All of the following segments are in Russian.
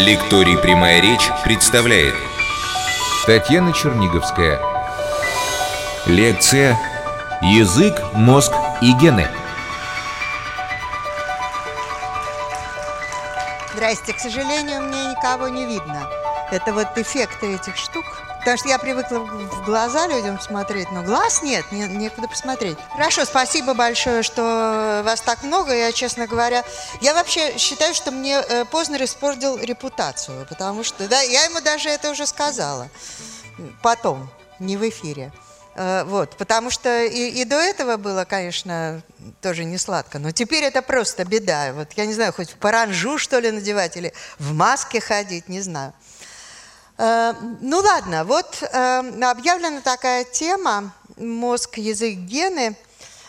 Лекторий «Прямая речь» представляет Татьяна Черниговская Лекция «Язык, мозг и гены» Здрасте, к сожалению, мне никого не видно. Это вот эффекты этих штук. Потому что я привыкла в глаза людям смотреть, но глаз нет, не, некуда посмотреть. Хорошо, спасибо большое, что вас так много. Я, честно говоря, я вообще считаю, что мне э, Познер испортил репутацию, потому что, да, я ему даже это уже сказала. Потом, не в эфире. Э, вот, потому что и, и до этого было, конечно, тоже не сладко, но теперь это просто беда. Вот я не знаю, хоть в паранжу, что ли, надевать или в маске ходить, не знаю. Э, ну ладно, вот э, объявлена такая тема «Мозг, язык, гены».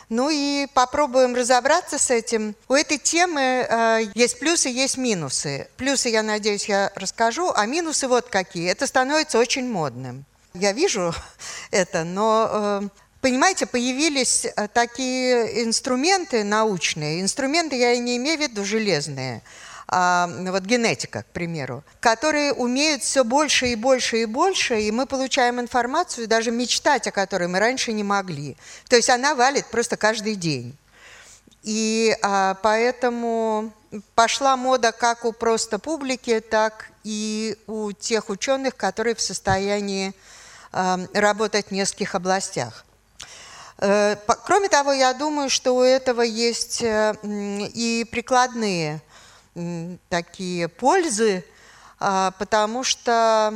Ну и попробуем разобраться с этим. У этой темы э, есть плюсы, есть минусы. Плюсы, я надеюсь, я расскажу, а минусы вот какие. Это становится очень модным. Я вижу это, но Понимаете, появились такие инструменты научные. Инструменты я и не имею в виду железные, вот генетика, к примеру, которые умеют все больше и больше и больше, и мы получаем информацию, даже мечтать о которой мы раньше не могли. То есть она валит просто каждый день. И а, поэтому пошла мода как у просто публики, так и у тех ученых, которые в состоянии а, работать в нескольких областях. Э, кроме того, я думаю, что у этого есть э, и прикладные такие пользы, а, потому что,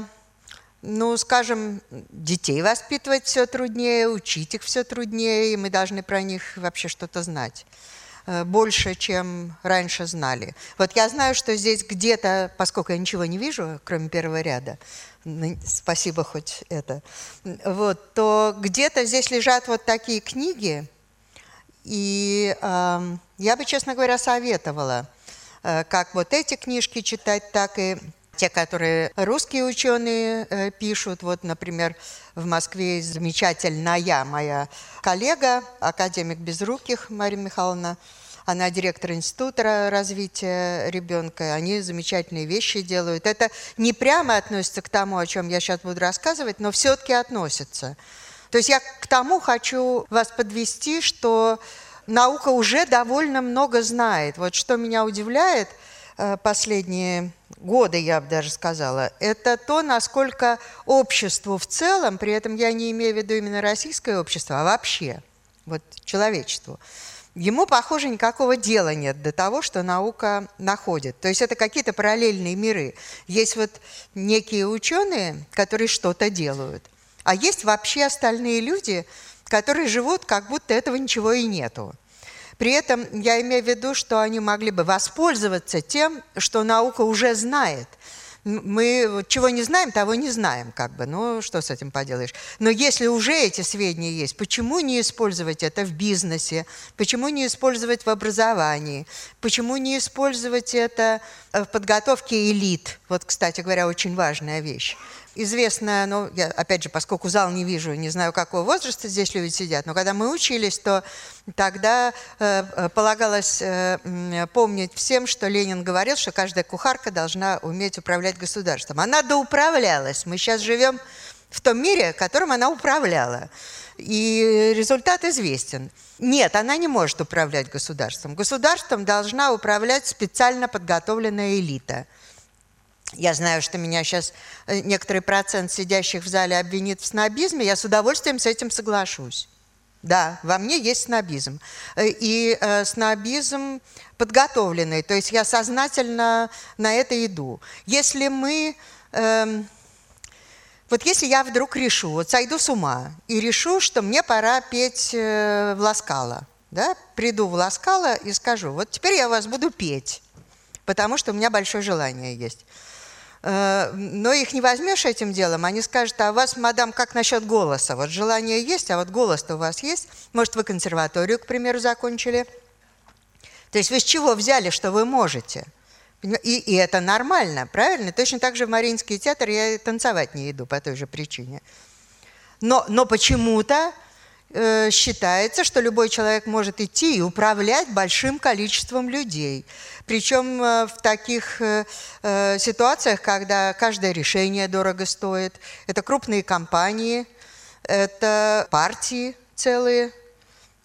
ну, скажем, детей воспитывать все труднее, учить их все труднее, и мы должны про них вообще что-то знать э, больше, чем раньше знали. Вот я знаю, что здесь где-то, поскольку я ничего не вижу, кроме первого ряда, спасибо хоть это, вот, то где-то здесь лежат вот такие книги, и э, я бы, честно говоря, советовала – как вот эти книжки читать, так и те, которые русские ученые э, пишут. Вот, например, в Москве замечательная моя коллега, академик Безруких Мария Михайловна, она директор института развития ребенка. Они замечательные вещи делают. Это не прямо относится к тому, о чем я сейчас буду рассказывать, но все-таки относится. То есть я к тому хочу вас подвести, что наука уже довольно много знает. Вот что меня удивляет э, последние годы, я бы даже сказала, это то, насколько обществу в целом, при этом я не имею в виду именно российское общество, а вообще, вот человечеству, ему, похоже, никакого дела нет до того, что наука находит. То есть это какие-то параллельные миры. Есть вот некие ученые, которые что-то делают, а есть вообще остальные люди, которые живут, как будто этого ничего и нету. При этом я имею в виду, что они могли бы воспользоваться тем, что наука уже знает. Мы чего не знаем, того не знаем, как бы. Ну, что с этим поделаешь? Но если уже эти сведения есть, почему не использовать это в бизнесе? Почему не использовать в образовании? Почему не использовать это в подготовке элит? Вот, кстати говоря, очень важная вещь известная, ну, я, опять же, поскольку зал не вижу, не знаю, какого возраста здесь люди сидят, но когда мы учились, то тогда э, э полагалось э, помнить всем, что Ленин говорил, что каждая кухарка должна уметь управлять государством. Она доуправлялась. Мы сейчас живем в том мире, которым она управляла. И результат известен. Нет, она не может управлять государством. Государством должна управлять специально подготовленная элита – я знаю, что меня сейчас э, некоторый процент сидящих в зале обвинит в снобизме. Я с удовольствием с этим соглашусь. Да, во мне есть снобизм. Э, и э, снобизм подготовленный. То есть я сознательно на это иду. Если мы... Э, вот если я вдруг решу, вот сойду с ума и решу, что мне пора петь э, в Ласкало, да, приду в Ласкало и скажу, вот теперь я вас буду петь, потому что у меня большое желание есть. Э, но их не возьмешь этим делом, они скажут, а у вас, мадам, как насчет голоса? Вот желание есть, а вот голос-то у вас есть. Может, вы консерваторию, к примеру, закончили? То есть вы с чего взяли, что вы можете? И, и это нормально, правильно? Точно так же в Мариинский театр я танцевать не иду по той же причине. Но, но почему-то э, считается, что любой человек может идти и управлять большим количеством людей. Причем э, в таких э, ситуациях, когда каждое решение дорого стоит, это крупные компании, это партии целые,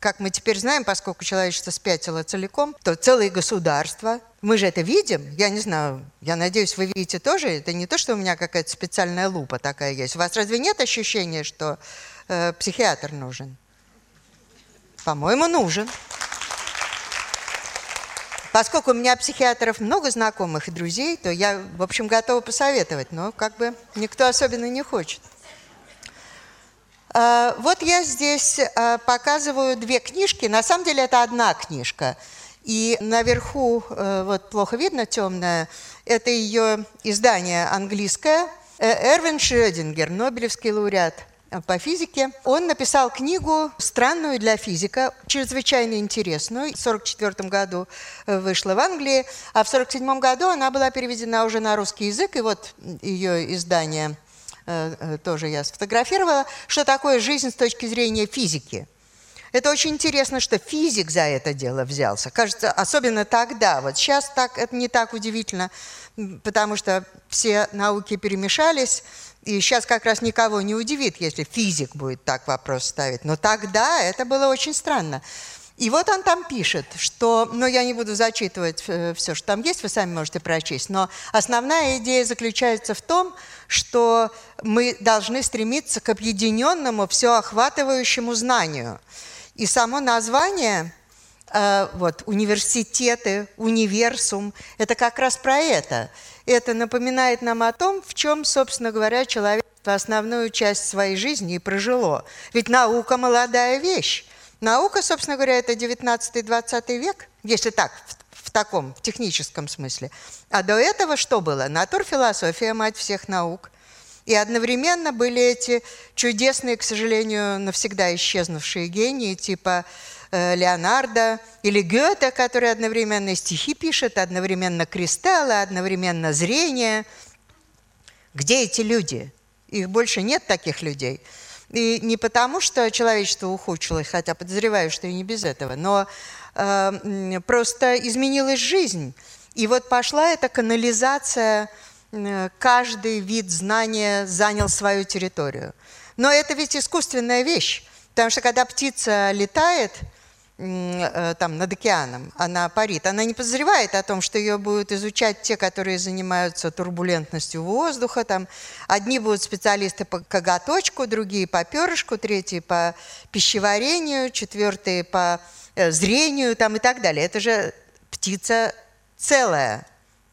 как мы теперь знаем, поскольку человечество спятило целиком, то целые государства. Мы же это видим. Я не знаю, я надеюсь, вы видите тоже. Это не то, что у меня какая-то специальная лупа такая есть. У вас разве нет ощущения, что э, психиатр нужен? По-моему, нужен. Поскольку у меня психиатров много знакомых и друзей, то я, в общем, готова посоветовать, но как бы никто особенно не хочет. А, вот я здесь а, показываю две книжки. На самом деле это одна книжка. И наверху, э, вот плохо видно, темная, это ее издание английское. Э, Эрвин Шрёдингер, Нобелевский лауреат по физике. Он написал книгу странную для физика, чрезвычайно интересную. В 1944 году э, вышла в Англии, а в 1947 году она была переведена уже на русский язык, и вот ее издание – Э, э, тоже я сфотографировала, что такое жизнь с точки зрения физики. Это очень интересно, что физик за это дело взялся. Кажется, особенно тогда. Вот сейчас так, это не так удивительно, потому что все науки перемешались, и сейчас как раз никого не удивит, если физик будет так вопрос ставить. Но тогда это было очень странно. И вот он там пишет, что, ну, я не буду зачитывать э, все, что там есть, вы сами можете прочесть, но основная идея заключается в том, что мы должны стремиться к объединенному, все охватывающему знанию. И само название, э, вот, университеты, универсум, это как раз про это. Это напоминает нам о том, в чем, собственно говоря, человек основную часть своей жизни и прожило. Ведь наука – молодая вещь. Наука, собственно говоря, это 19-20 век, если так, в, в таком в техническом смысле. А до этого что было? Натурфилософия, мать всех наук. И одновременно были эти чудесные, к сожалению, навсегда исчезнувшие гении, типа э, Леонардо или Гёте, который одновременно стихи пишет, одновременно кристаллы, одновременно зрение. Где эти люди? Их больше нет таких людей. И не потому, что человечество ухудшилось, хотя подозреваю, что и не без этого, но э, просто изменилась жизнь. И вот пошла эта канализация, каждый вид знания занял свою территорию. Но это ведь искусственная вещь, потому что когда птица летает – Э, там, над океаном, она парит, она не подозревает о том, что ее будут изучать те, которые занимаются турбулентностью воздуха. Там. Одни будут специалисты по коготочку, другие по перышку, третьи по пищеварению, четвертые по э, зрению там, и так далее. Это же птица целая,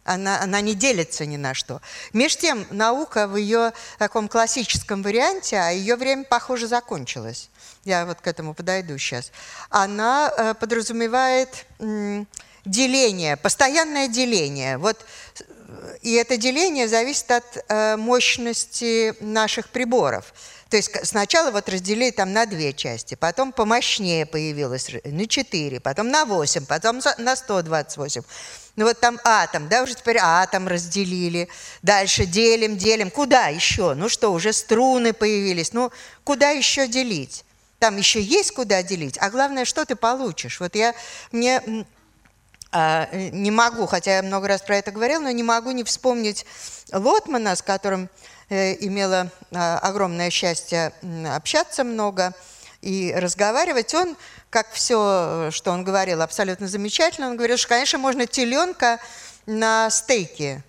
она, она не делится ни на что. Меж тем, наука в ее таком классическом варианте, а ее время, похоже, закончилось я вот к этому подойду сейчас, она э, подразумевает деление, постоянное деление. Вот, и это деление зависит от э, мощности наших приборов. То есть сначала вот разделили там на две части, потом помощнее появилось на 4, потом на 8, потом на 128. Ну вот там атом, да, уже теперь атом разделили. Дальше делим, делим. Куда еще? Ну что, уже струны появились. Ну, куда еще делить? Там еще есть куда делить, а главное, что ты получишь. Вот я мне а, не могу, хотя я много раз про это говорила, но не могу не вспомнить Лотмана, с которым э, имела а, огромное счастье общаться много и разговаривать. Он, как все, что он говорил, абсолютно замечательно. Он говорил, что, конечно, можно теленка на стейке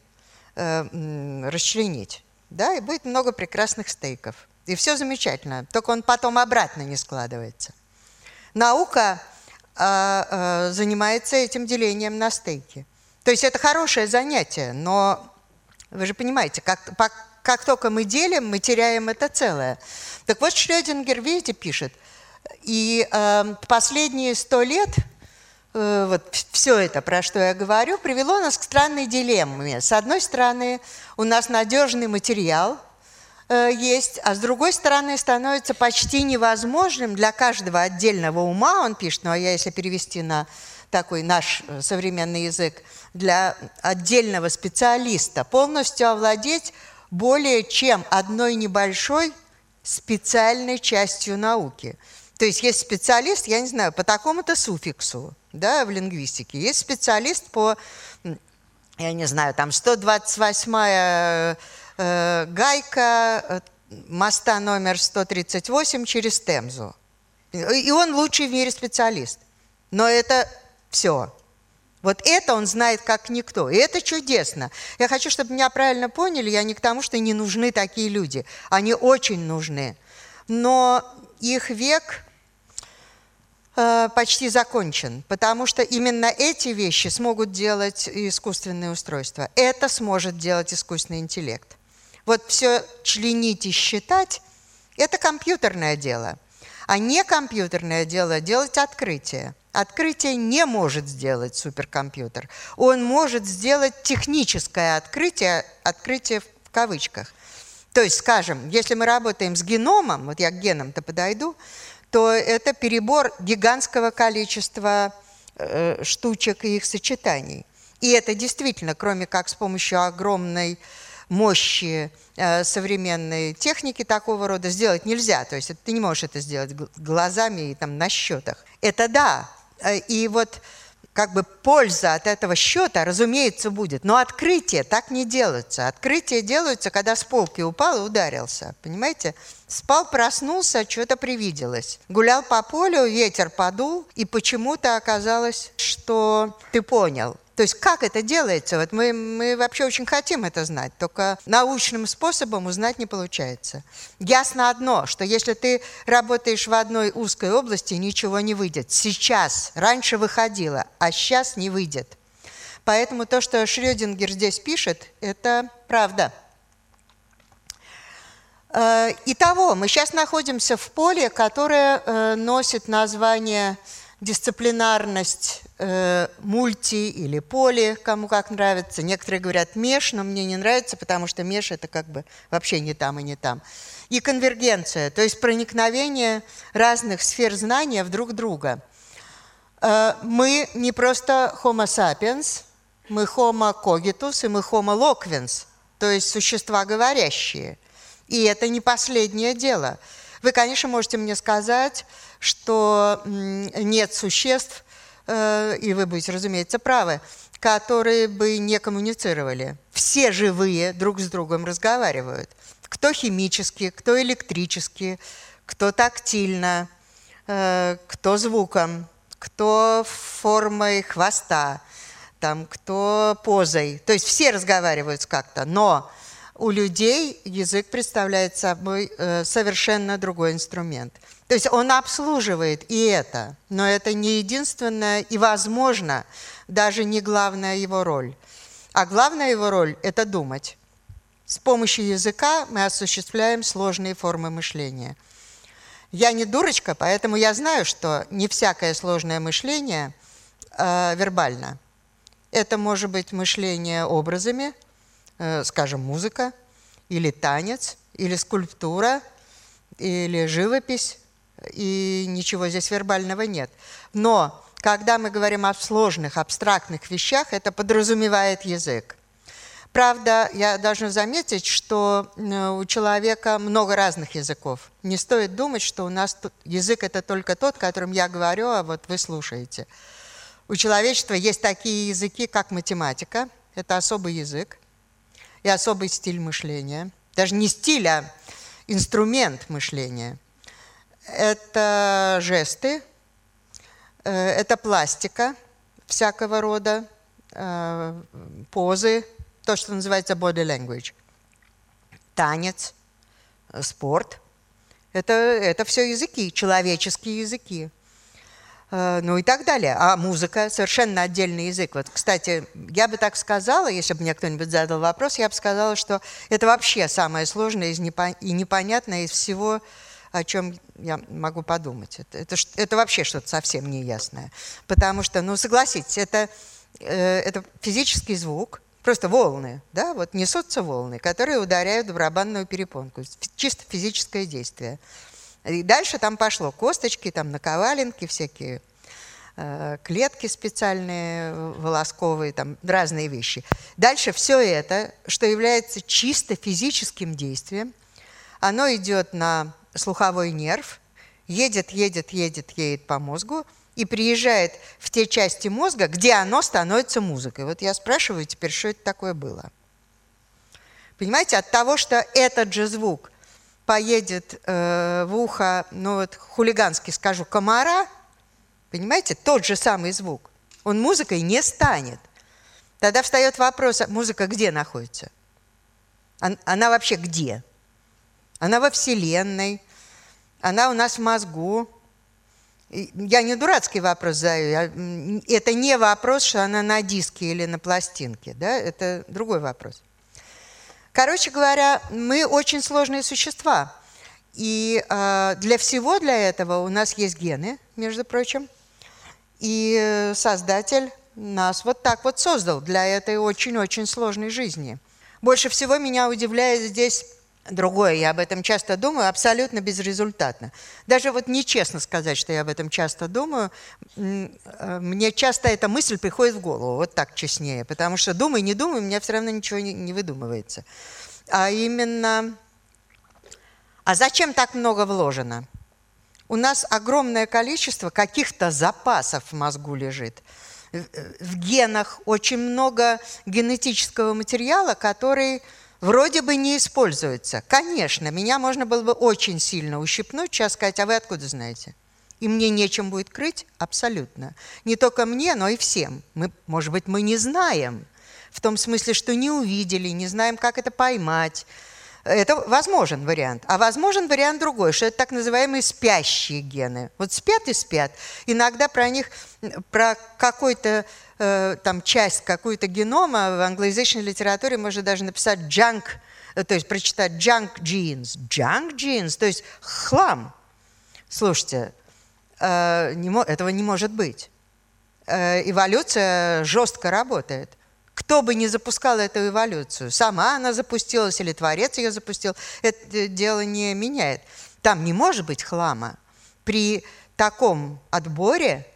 э, расчленить, да, и будет много прекрасных стейков. И все замечательно, только он потом обратно не складывается. Наука э, э, занимается этим делением на стейки. То есть это хорошее занятие, но вы же понимаете, как, как только мы делим, мы теряем это целое. Так вот, Шрёдингер, видите, пишет, и э, последние сто лет э, вот все это, про что я говорю, привело нас к странной дилемме. С одной стороны, у нас надежный материал – Э, есть, а с другой стороны становится почти невозможным для каждого отдельного ума, он пишет, ну а я если перевести на такой наш э, современный язык, для отдельного специалиста полностью овладеть более чем одной небольшой специальной частью науки. То есть есть специалист, я не знаю, по такому-то суффиксу, да, в лингвистике. Есть специалист по, я не знаю, там 128-я э, гайка э, моста номер 138 через Темзу. И он лучший в мире специалист. Но это все. Вот это он знает как никто. И это чудесно. Я хочу, чтобы меня правильно поняли. Я не к тому, что не нужны такие люди. Они очень нужны. Но их век э, почти закончен, потому что именно эти вещи смогут делать искусственные устройства. Это сможет делать искусственный интеллект. Вот все членить и считать – это компьютерное дело. А не компьютерное дело – делать открытие. Открытие не может сделать суперкомпьютер. Он может сделать техническое открытие, открытие в кавычках. То есть, скажем, если мы работаем с геномом, вот я к генам-то подойду, то это перебор гигантского количества э, штучек и их сочетаний. И это действительно, кроме как с помощью огромной мощи э, современной техники такого рода сделать нельзя. То есть ты не можешь это сделать глазами и там на счетах. Это да. Э, и вот как бы польза от этого счета, разумеется, будет. Но открытие так не делается. Открытие делается, когда с полки упал и ударился. Понимаете? Спал, проснулся, что-то привиделось. Гулял по полю, ветер подул, и почему-то оказалось, что ты понял – то есть как это делается? Вот мы, мы вообще очень хотим это знать, только научным способом узнать не получается. Ясно одно, что если ты работаешь в одной узкой области, ничего не выйдет. Сейчас, раньше выходило, а сейчас не выйдет. Поэтому то, что Шрёдингер здесь пишет, это правда. Э, итого, мы сейчас находимся в поле, которое э, носит название дисциплинарность э, мульти или поли, кому как нравится. Некоторые говорят меж, но мне не нравится, потому что меж это как бы вообще не там и не там. И конвергенция, то есть проникновение разных сфер знания в друг друга. Э, мы не просто homo sapiens, мы homo cogitus и мы homo loquens, то есть существа говорящие. И это не последнее дело. Вы, конечно, можете мне сказать, что нет существ, э, и вы будете, разумеется, правы, которые бы не коммуницировали. Все живые друг с другом разговаривают. Кто химически, кто электрически, кто тактильно, э, кто звуком, кто формой хвоста, там, кто позой. То есть все разговаривают как-то, но у людей язык представляет собой э, совершенно другой инструмент – то есть он обслуживает и это, но это не единственное и, возможно, даже не главная его роль. А главная его роль – это думать. С помощью языка мы осуществляем сложные формы мышления. Я не дурочка, поэтому я знаю, что не всякое сложное мышление э, вербально. Это может быть мышление образами, э, скажем, музыка, или танец, или скульптура, или живопись, и ничего здесь вербального нет. Но когда мы говорим о сложных, абстрактных вещах, это подразумевает язык. Правда, я должна заметить, что у человека много разных языков. Не стоит думать, что у нас язык – это только тот, которым я говорю, а вот вы слушаете. У человечества есть такие языки, как математика. Это особый язык и особый стиль мышления. Даже не стиль, а инструмент мышления – это жесты, э, это пластика всякого рода, э, позы, то, что называется body language, танец, э, спорт. Это, это все языки, человеческие языки. Ну и так далее. А музыка – совершенно отдельный язык. Вот, кстати, я бы так сказала, если бы мне кто-нибудь задал вопрос, я бы сказала, что это вообще самое сложное и непонятное из всего, о чем я могу подумать. Это, это, это вообще что-то совсем неясное. Потому что, ну, согласитесь, это, э, это физический звук, просто волны, да, вот несутся волны, которые ударяют в барабанную перепонку. Чисто физическое действие. И дальше там пошло косточки, там наковаленки всякие, э, клетки специальные, волосковые, там разные вещи. Дальше все это, что является чисто физическим действием, оно идет на слуховой нерв, едет, едет, едет, едет по мозгу и приезжает в те части мозга, где оно становится музыкой. Вот я спрашиваю теперь, что это такое было. Понимаете, от того, что этот же звук поедет э, в ухо, ну вот хулигански скажу, комара, понимаете, тот же самый звук, он музыкой не станет. Тогда встает вопрос, а музыка где находится? Она вообще где? Она во Вселенной, она у нас в мозгу. Я не дурацкий вопрос задаю. Это не вопрос, что она на диске или на пластинке. Да? Это другой вопрос. Короче говоря, мы очень сложные существа. И э, для всего для этого у нас есть гены, между прочим. И Создатель нас вот так вот создал для этой очень-очень сложной жизни. Больше всего меня удивляет здесь другое. Я об этом часто думаю, абсолютно безрезультатно. Даже вот нечестно сказать, что я об этом часто думаю. Э, мне часто эта мысль приходит в голову, вот так честнее. Потому что думай, не думай, у меня все равно ничего не, не выдумывается. А именно, а зачем так много вложено? У нас огромное количество каких-то запасов в мозгу лежит – в генах очень много генетического материала, который вроде бы не используется. Конечно, меня можно было бы очень сильно ущипнуть, сейчас сказать, а вы откуда знаете? И мне нечем будет крыть? Абсолютно. Не только мне, но и всем. Мы, может быть, мы не знаем. В том смысле, что не увидели, не знаем, как это поймать, это возможен вариант. А возможен вариант другой, что это так называемые спящие гены. Вот спят и спят. Иногда про них, про какой-то э, там часть, какую-то генома в англоязычной литературе можно даже написать junk, э, то есть прочитать junk genes. Junk genes, то есть хлам. Слушайте, э, не, этого не может быть. Э, эволюция жестко работает. Кто бы ни запускал эту эволюцию, сама она запустилась или творец ее запустил, это дело не меняет. Там не может быть хлама. При таком отборе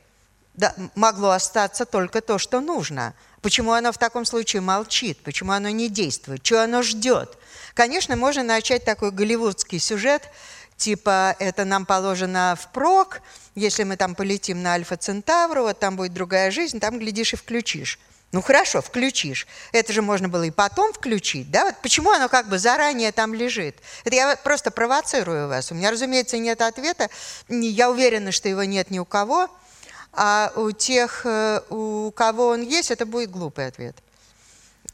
могло остаться только то, что нужно. Почему оно в таком случае молчит? Почему оно не действует? Чего оно ждет? Конечно, можно начать такой голливудский сюжет, типа это нам положено впрок, если мы там полетим на Альфа Центавру, вот там будет другая жизнь, там, глядишь, и включишь. Ну хорошо, включишь. Это же можно было и потом включить, да? Вот почему оно как бы заранее там лежит? Это я просто провоцирую вас. У меня, разумеется, нет ответа. Я уверена, что его нет ни у кого. А у тех, э, у кого он есть, это будет глупый ответ.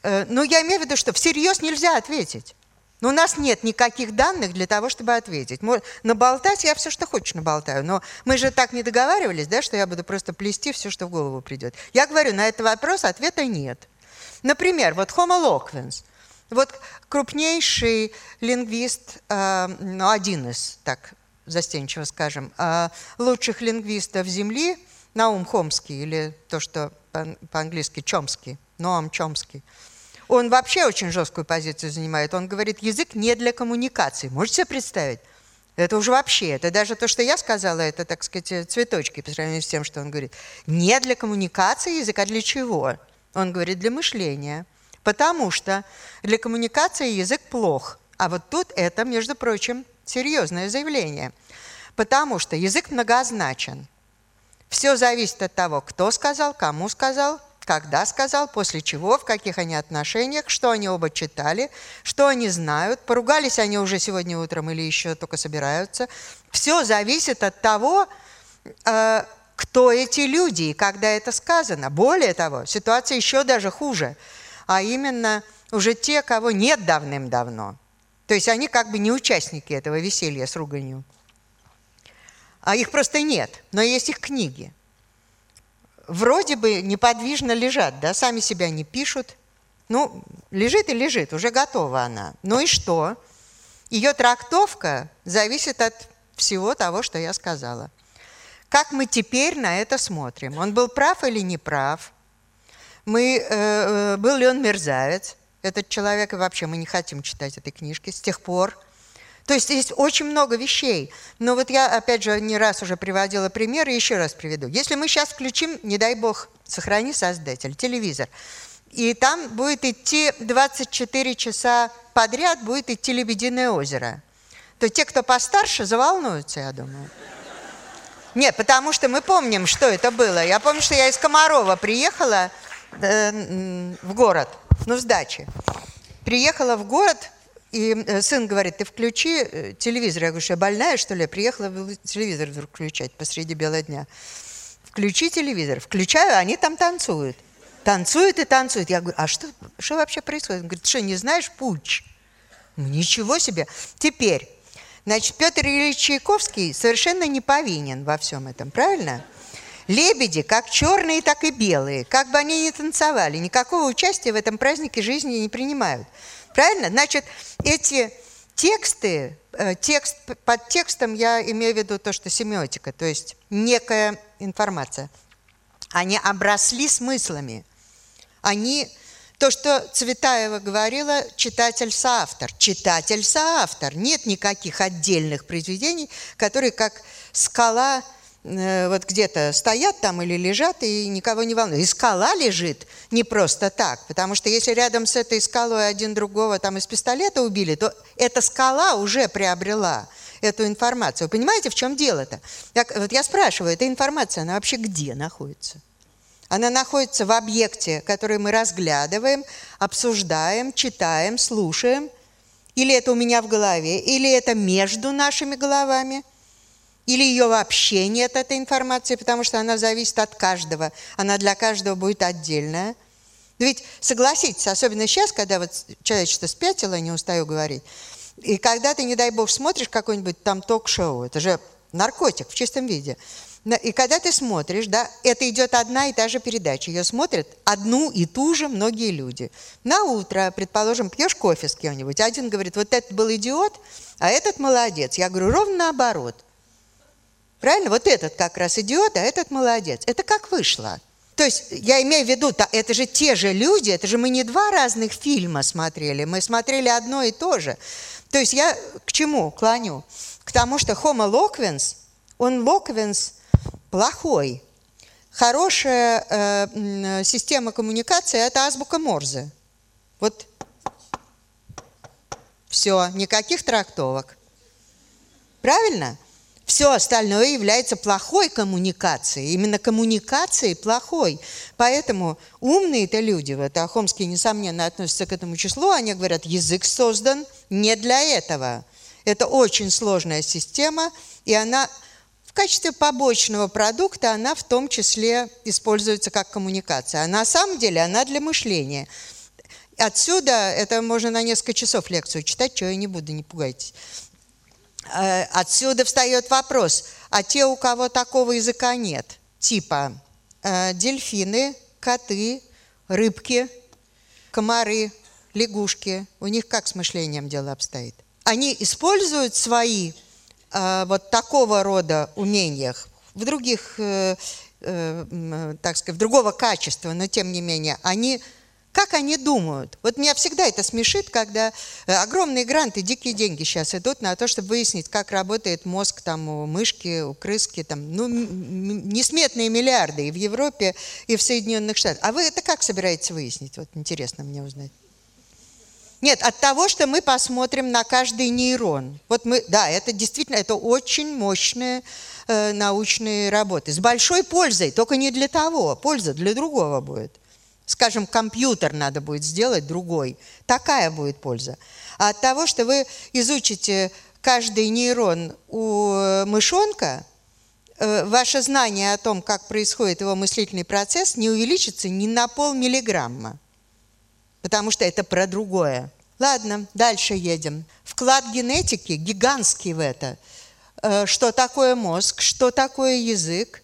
Э, Но ну, я имею в виду, что всерьез нельзя ответить. Но у нас нет никаких данных для того, чтобы ответить. Наболтать я все, что хочешь, наболтаю. Но мы же так не договаривались, да, что я буду просто плести все, что в голову придет. Я говорю, на этот вопрос ответа нет. Например, вот Homo loquens. Вот крупнейший лингвист, э, ну, один из, так застенчиво скажем, лучших лингвистов Земли, Наум Хомский, или то, что по-английски Чомский, Ноам Чомский – он вообще очень жесткую позицию занимает. Он говорит, язык не для коммуникации. Можете себе представить? Это уже вообще, это даже то, что я сказала, это, так сказать, цветочки по сравнению с тем, что он говорит. Не для коммуникации язык, а для чего? Он говорит, для мышления. Потому что для коммуникации язык плох. А вот тут это, между прочим, серьезное заявление. Потому что язык многозначен. Все зависит от того, кто сказал, кому сказал, когда сказал, после чего, в каких они отношениях, что они оба читали, что они знают, поругались они уже сегодня утром или еще только собираются. Все зависит от того, э, кто эти люди и когда это сказано. Более того, ситуация еще даже хуже, а именно уже те, кого нет давным-давно. То есть они как бы не участники этого веселья с руганью. А их просто нет, но есть их книги вроде бы неподвижно лежат, да, сами себя не пишут. Ну, лежит и лежит, уже готова она. Ну и что? Ее трактовка зависит от всего того, что я сказала. Как мы теперь на это смотрим? Он был прав или не прав? Мы, э, э был ли он мерзавец? Этот человек, и вообще мы не хотим читать этой книжки с тех пор, то есть есть очень много вещей. Но вот я, опять же, не раз уже приводила примеры, еще раз приведу. Если мы сейчас включим, не дай бог, сохрани создатель, телевизор, и там будет идти 24 часа подряд, будет идти «Лебединое озеро», то те, кто постарше, заволнуются, я думаю. Нет, потому что мы помним, что это было. Я помню, что я из Комарова приехала э, в город, ну, с дачи. Приехала в город, и э, сын говорит, ты включи э, телевизор. Я говорю, что я больная, что ли? Я приехала телевизор вдруг включать посреди бела дня. Включи телевизор. Включаю, они там танцуют. Танцуют и танцуют. Я говорю, а что, что вообще происходит? Он говорит, что, не знаешь, путь? Ничего себе. Теперь, значит, Петр Ильич Чайковский совершенно не повинен во всем этом, правильно? Лебеди, как черные, так и белые, как бы они ни танцевали, никакого участия в этом празднике жизни не принимают. Правильно? Значит, эти тексты, э, текст, под текстом я имею в виду то, что семиотика, то есть некая информация. Они обросли смыслами. Они то, что Цветаева говорила, читатель-соавтор. Читатель-соавтор. Нет никаких отдельных произведений, которые как скала вот где-то стоят там или лежат и никого не волнуют. И скала лежит не просто так, потому что если рядом с этой скалой один другого там из пистолета убили, то эта скала уже приобрела эту информацию. Понимаете, в чем дело-то? Вот я спрашиваю, эта информация, она вообще где находится? Она находится в объекте, который мы разглядываем, обсуждаем, читаем, слушаем. Или это у меня в голове, или это между нашими головами, или ее вообще нет, этой информации, потому что она зависит от каждого. Она для каждого будет отдельная. Но ведь согласитесь, особенно сейчас, когда вот человечество спятило, не устаю говорить, и когда ты, не дай бог, смотришь какой-нибудь там ток-шоу, это же наркотик в чистом виде – и когда ты смотришь, да, это идет одна и та же передача. Ее смотрят одну и ту же многие люди. На утро, предположим, пьешь кофе с кем-нибудь. Один говорит, вот этот был идиот, а этот молодец. Я говорю, ровно наоборот. Правильно? Вот этот как раз идиот, а этот молодец. Это как вышло. То есть я имею в виду, это же те же люди, это же мы не два разных фильма смотрели, мы смотрели одно и то же. То есть я к чему клоню? К тому, что homo loquens, он loquens плохой. Хорошая э, система коммуникации – это азбука Морзе. Вот все, никаких трактовок. Правильно? Все остальное является плохой коммуникацией. Именно коммуникацией плохой. Поэтому умные-то люди, вот Ахомский, несомненно, относятся к этому числу, они говорят, язык создан не для этого. Это очень сложная система, и она качестве побочного продукта она в том числе используется как коммуникация. А на самом деле она для мышления. Отсюда, это можно на несколько часов лекцию читать, что я не буду, не пугайтесь. Э, отсюда встает вопрос, а те, у кого такого языка нет, типа э, дельфины, коты, рыбки, комары, лягушки, у них как с мышлением дело обстоит? Они используют свои а, вот такого рода умениях, в других, э, э, так сказать, в другого качества, но тем не менее, они как они думают? Вот меня всегда это смешит, когда э, огромные гранты, дикие деньги сейчас идут на то, чтобы выяснить, как работает мозг там у мышки, у крыски, там, ну, несметные миллиарды и в Европе, и в Соединенных Штатах. А вы это как собираетесь выяснить? Вот интересно мне узнать. Нет, от того, что мы посмотрим на каждый нейрон. Вот мы, да, это действительно, это очень мощные э, научные работы. С большой пользой, только не для того, польза для другого будет. Скажем, компьютер надо будет сделать другой. Такая будет польза. А от того, что вы изучите каждый нейрон у э, мышонка, э, ваше знание о том, как происходит его мыслительный процесс, не увеличится ни на полмиллиграмма потому что это про другое. Ладно, дальше едем. Вклад генетики гигантский в это. Э, что такое мозг, что такое язык,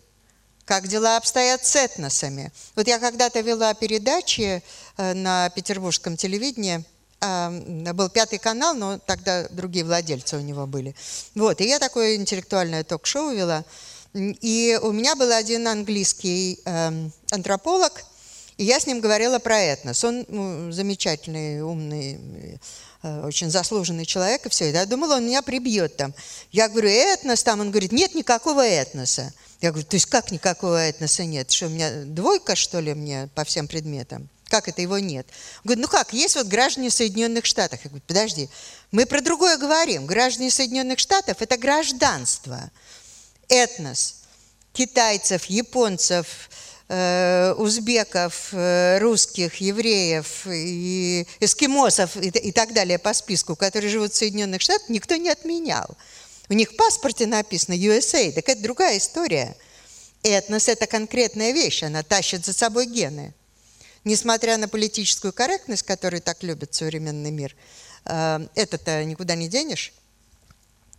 как дела обстоят с этносами. Вот я когда-то вела передачи э, на петербургском телевидении, э, был пятый канал, но тогда другие владельцы у него были. Вот, и я такое интеллектуальное ток-шоу вела. И у меня был один английский антрополог – и я с ним говорила про этнос. Он замечательный, умный, э, очень заслуженный человек, и все. Я думала, он меня прибьет там. Я говорю, этнос там? Он говорит, нет никакого этноса. Я говорю, то есть как никакого этноса нет? Что, у меня двойка, что ли, мне по всем предметам? Как это его нет? Он говорит, ну как, есть вот граждане Соединенных Штатов. Я говорю, подожди, мы про другое говорим. Граждане Соединенных Штатов – это гражданство. Этнос китайцев, японцев, э, узбеков, э, русских, евреев и эскимосов и, и так далее по списку, которые живут в Соединенных Штатах, никто не отменял. У них в паспорте написано USA, так это другая история. Этнос – это конкретная вещь, она тащит за собой гены. Несмотря на политическую корректность, которую так любит современный мир, э, это-то никуда не денешь.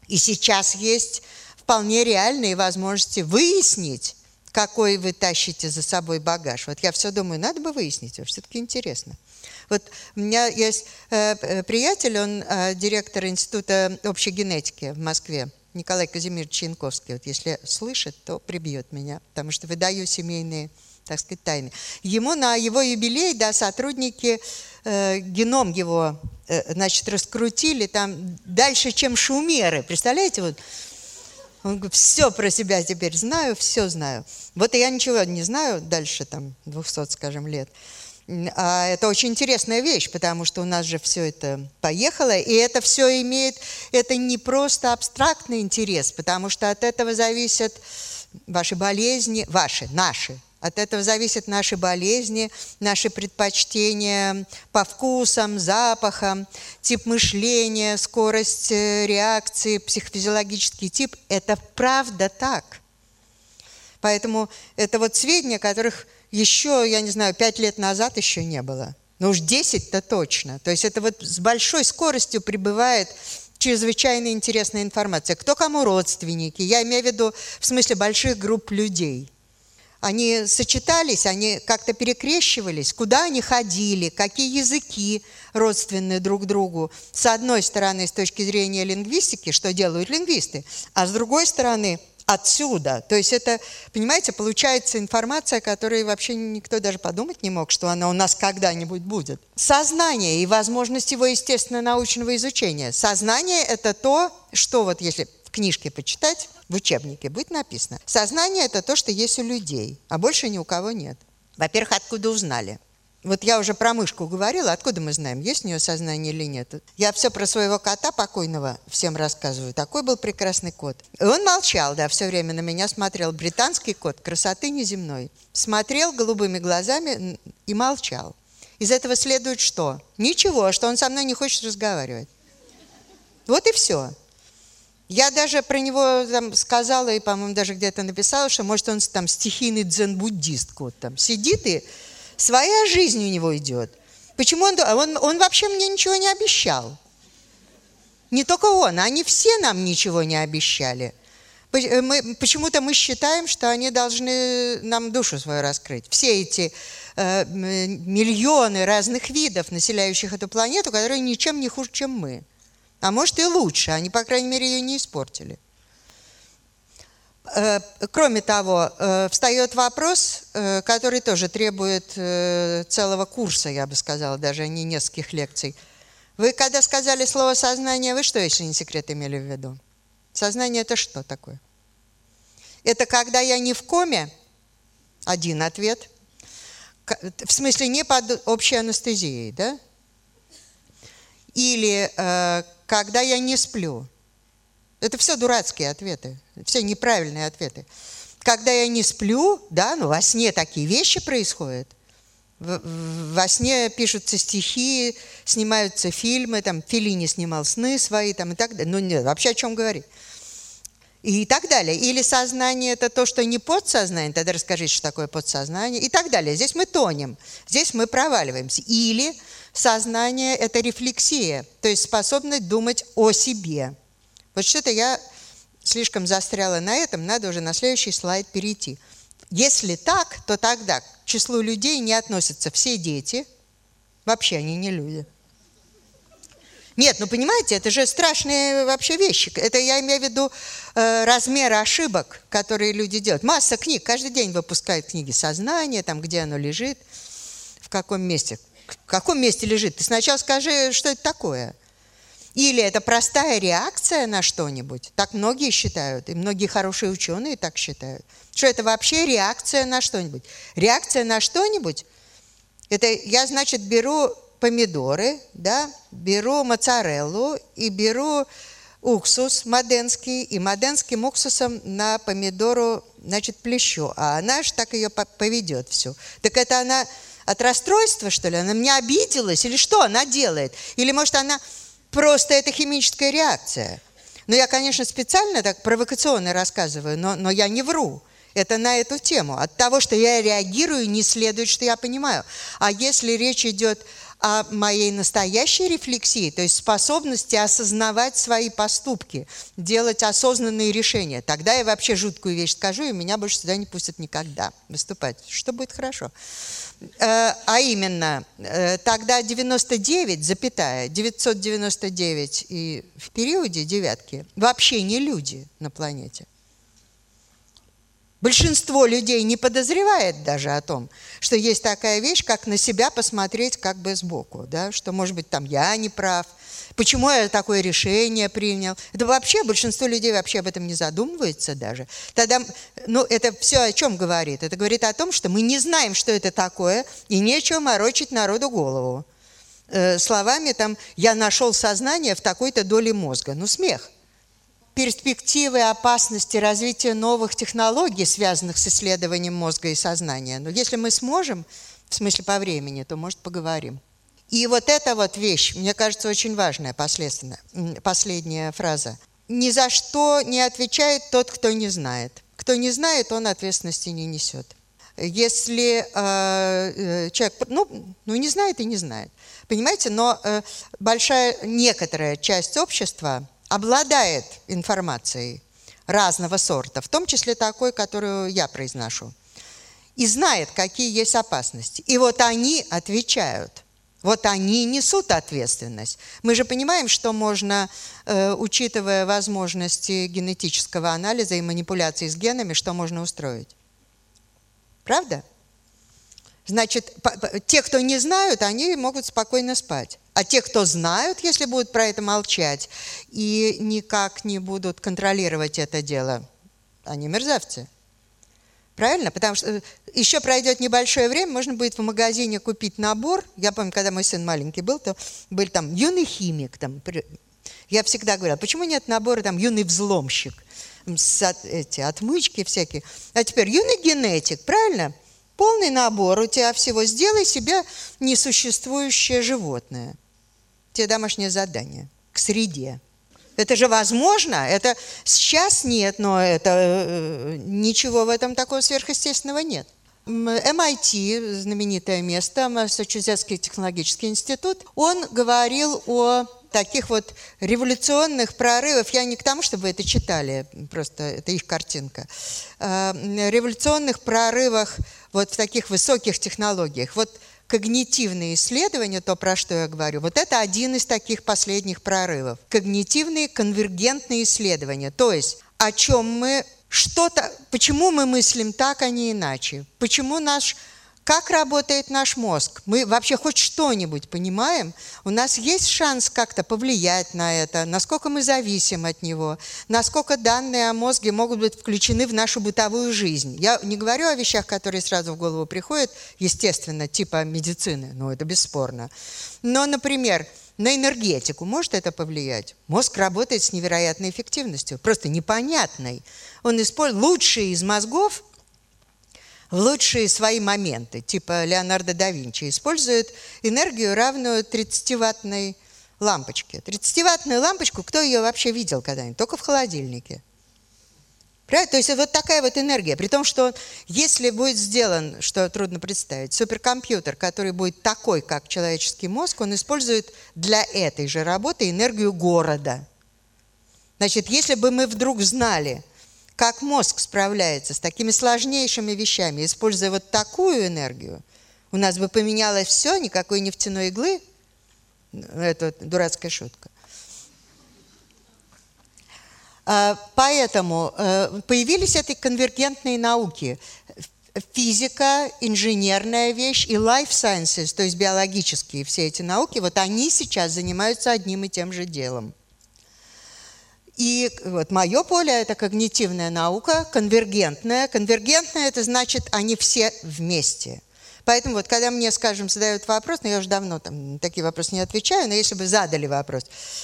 И сейчас есть вполне реальные возможности выяснить, какой вы тащите за собой багаж. Вот я все думаю, надо бы выяснить, все-таки интересно. Вот у меня есть э, э, приятель, он э, директор Института общей генетики в Москве, Николай Казимирович Янковский. Вот если слышит, то прибьет меня, потому что выдаю семейные, так сказать, тайны. Ему на его юбилей, да, сотрудники геном его, значит, раскрутили там дальше, чем шумеры. Представляете, вот он говорит, все про себя теперь знаю, все знаю. Вот и я ничего не знаю дальше, там, 200, скажем, лет. А это очень интересная вещь, потому что у нас же все это поехало, и это все имеет, это не просто абстрактный интерес, потому что от этого зависят ваши болезни, ваши, наши, от этого зависят наши болезни, наши предпочтения по вкусам, запахам, тип мышления, скорость э, реакции, психофизиологический тип. Это правда так. Поэтому это вот сведения, которых еще, я не знаю, пять лет назад еще не было. Но уж 10-то точно. То есть это вот с большой скоростью прибывает чрезвычайно интересная информация. Кто кому родственники? Я имею в виду в смысле больших групп людей. Они сочетались, они как-то перекрещивались, куда они ходили, какие языки родственны друг другу. С одной стороны, с точки зрения лингвистики, что делают лингвисты, а с другой стороны – отсюда. То есть это, понимаете, получается информация, которой вообще никто даже подумать не мог, что она у нас когда-нибудь будет. Сознание и возможность его естественно-научного изучения. Сознание – это то, что вот если в книжке почитать, в учебнике будет написано. Сознание – это то, что есть у людей, а больше ни у кого нет. Во-первых, откуда узнали? Вот я уже про мышку говорила, откуда мы знаем, есть у нее сознание или нет. Я все про своего кота покойного всем рассказываю. Такой был прекрасный кот. И он молчал, да, все время на меня смотрел. Британский кот, красоты неземной. Смотрел голубыми глазами и молчал. Из этого следует что? Ничего, что он со мной не хочет разговаривать. Вот и все. Я даже про него там сказала и, по-моему, даже где-то написала, что, может, он там стихийный дзен-буддист кот там сидит и Своя жизнь у него идет. Почему он, он, он вообще мне ничего не обещал? Не только он, они все нам ничего не обещали. Э, почему-то мы считаем, что они должны нам душу свою раскрыть. Все эти э, миллионы разных видов, населяющих эту планету, которые ничем не хуже, чем мы. А может и лучше, они, по крайней мере, ее не испортили. Э, кроме того, э, встает вопрос, э, который тоже требует целого курса, я бы сказала, даже а не нескольких лекций. Вы когда сказали слово «сознание», вы что, если не секрет, имели в виду? Сознание – это что такое? Это когда я не в коме, один ответ, в смысле не под общей анестезией, да? Или когда я не сплю – это все дурацкие ответы, все неправильные ответы. Когда я не сплю, да, ну во сне такие вещи происходят. Во сне пишутся стихи, снимаются фильмы, там Филини снимал сны свои, там и так далее. Ну нет, вообще о чем говорить? И так далее. Или сознание – это то, что не подсознание, тогда расскажите, что такое подсознание, и так далее. Здесь мы тонем, здесь мы проваливаемся. Или сознание – это рефлексия, то есть способность думать о себе – вот что-то я слишком застряла на этом, надо уже на следующий слайд перейти. Если так, то тогда к числу людей не относятся все дети, вообще они не люди. Нет, ну понимаете, это же страшные вообще вещи. Это я имею в виду э, размеры ошибок, которые люди делают. Масса книг, каждый день выпускают книги сознания, там, где оно лежит, в каком месте. В каком месте лежит? Ты сначала скажи, что это такое. Или это простая реакция на что-нибудь. Так многие считают, и многие хорошие ученые так считают. Что это вообще реакция на что-нибудь. Реакция на что-нибудь, это я, значит, беру помидоры, да, беру моцареллу и беру уксус маденский, и маденским уксусом на помидору значит, плещу. А она же так ее поведет всю. Так это она от расстройства, что ли? Она меня обиделась? Или что она делает? Или, может, она просто это химическая реакция? Ну, я, конечно, специально так провокационно рассказываю, но, но я не вру. Это на эту тему. От того, что я реагирую, не следует, что я понимаю. А если речь идет о моей настоящей рефлексии, то есть способности осознавать свои поступки, делать осознанные решения, тогда я вообще жуткую вещь скажу, и меня больше сюда не пустят никогда выступать. Что будет хорошо. Э, а именно, э, тогда 99, запятая, 999 и в периоде девятки вообще не люди на планете. Большинство людей не подозревает даже о том, что есть такая вещь, как на себя посмотреть как бы сбоку, да, что, может быть, там я не прав, почему я такое решение принял. Это вообще, большинство людей вообще об этом не задумывается даже. Тогда, ну, это все о чем говорит? Это говорит о том, что мы не знаем, что это такое, и нечего морочить народу голову. Э, словами там «я нашел сознание в такой-то доле мозга». Ну, смех перспективы опасности развития новых технологий, связанных с исследованием мозга и сознания. Но если мы сможем, в смысле по времени, то, может, поговорим. И вот эта вот вещь, мне кажется, очень важная, последственно, последняя фраза. «Ни за что не отвечает тот, кто не знает. Кто не знает, он ответственности не несет». Если э, э человек, ну, ну, не знает и не знает, понимаете, но э, большая, некоторая часть общества – обладает информацией разного сорта, в том числе такой, которую я произношу, и знает, какие есть опасности. И вот они отвечают. Вот они несут ответственность. Мы же понимаем, что можно, э, учитывая возможности генетического анализа и манипуляции с генами, что можно устроить. Правда? Значит, те, кто не знают, они могут спокойно спать. А те, кто знают, если будут про это молчать и никак не будут контролировать это дело, они мерзавцы. Правильно? Потому что э, еще пройдет небольшое время, можно будет в магазине купить набор. Я помню, когда мой сын маленький был, то был там юный химик. Там, я всегда говорила, почему нет набора там юный взломщик? С, эти отмычки всякие. А теперь юный генетик, правильно? Полный набор у тебя всего. Сделай себе несуществующее животное тебе домашнее задание к среде. Это же возможно. Это сейчас нет, но это э, ничего в этом такого сверхъестественного нет. MIT, знаменитое место, Массачусетский технологический институт, он говорил о таких вот революционных прорывов, я не к тому, чтобы вы это читали, просто это их картинка, э, революционных прорывах вот в таких высоких технологиях. Вот когнитивные исследования, то, про что я говорю, вот это один из таких последних прорывов. Когнитивные конвергентные исследования. То есть о чем мы что-то, почему мы мыслим так, а не иначе? Почему наш как работает наш мозг? Мы вообще хоть что-нибудь понимаем? У нас есть шанс как-то повлиять на это? Насколько мы зависим от него? Насколько данные о мозге могут быть включены в нашу бытовую жизнь? Я не говорю о вещах, которые сразу в голову приходят, естественно, типа медицины, ну это бесспорно. Но, например, на энергетику может это повлиять? Мозг работает с невероятной эффективностью, просто непонятной. Он использует лучшие из мозгов – в лучшие свои моменты, типа Леонардо да Винчи, используют энергию, равную 30-ваттной лампочке. 30-ваттную лампочку, кто ее вообще видел когда-нибудь? Только в холодильнике. Правильно? То есть вот такая вот энергия. При том, что если будет сделан, что трудно представить, суперкомпьютер, который будет такой, как человеческий мозг, он использует для этой же работы энергию города. Значит, если бы мы вдруг знали, как мозг справляется с такими сложнейшими вещами, используя вот такую энергию, у нас бы поменялось все, никакой нефтяной иглы. Это дурацкая шутка. А, поэтому э, появились эти конвергентные науки. Физика, инженерная вещь и life sciences, то есть биологические все эти науки, вот они сейчас занимаются одним и тем же делом – и вот мое поле – это когнитивная наука, конвергентная. Конвергентная – это значит, они все вместе. Поэтому вот, когда мне, скажем, задают вопрос, ну, я уже давно там такие вопросы не отвечаю, но если бы задали вопрос,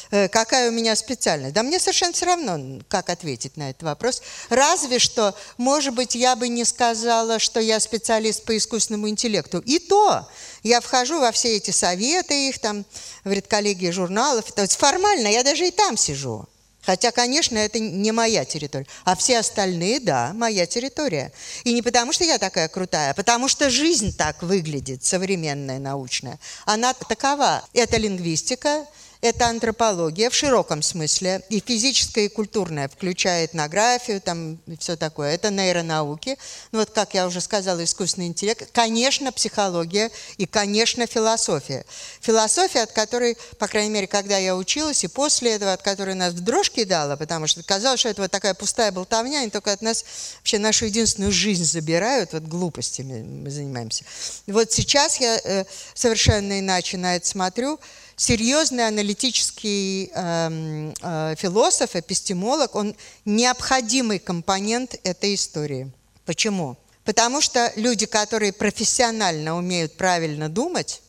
э, какая у меня специальность, да мне совершенно все равно, как ответить на этот вопрос. Разве что, может быть, я бы не сказала, что я специалист по искусственному интеллекту. И то, я вхожу во все эти советы их там, в редколлегии журналов. То есть формально я даже и там сижу. Хотя, конечно, это не моя территория. А все остальные, да, моя территория. И не потому, что я такая крутая, а потому что жизнь так выглядит, современная, научная. Она такова. Это лингвистика, это антропология в широком смысле, и физическая, и культурная, включая этнографию, там, и все такое. Это нейронауки. Ну вот, как я уже сказала, искусственный интеллект. Конечно, психология и, конечно, философия. Философия, от которой, по крайней мере, когда я училась, и после этого, от которой нас в дрожь кидала, потому что казалось, что это вот такая пустая болтовня, они только от нас вообще нашу единственную жизнь забирают, вот глупостями мы занимаемся. Вот сейчас я э, совершенно иначе на это смотрю – серьезный аналитический э, э, философ, эпистемолог, он необходимый компонент этой истории. Почему? Потому что люди, которые профессионально умеют правильно думать,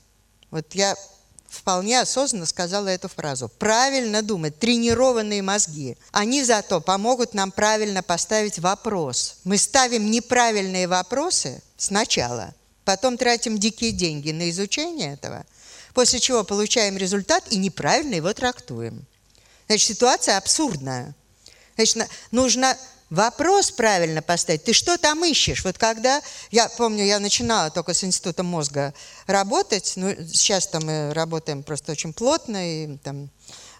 вот я вполне осознанно сказала эту фразу. Правильно думать, тренированные мозги. Они зато помогут нам правильно поставить вопрос. Мы ставим неправильные вопросы сначала, потом тратим дикие деньги на изучение этого, после чего получаем результат и неправильно его трактуем. Значит, ситуация абсурдная. Значит, нужно вопрос правильно поставить. Ты что там ищешь? Вот когда, я помню, я начинала только с Института мозга работать, ну, сейчас там мы работаем просто очень плотно, и там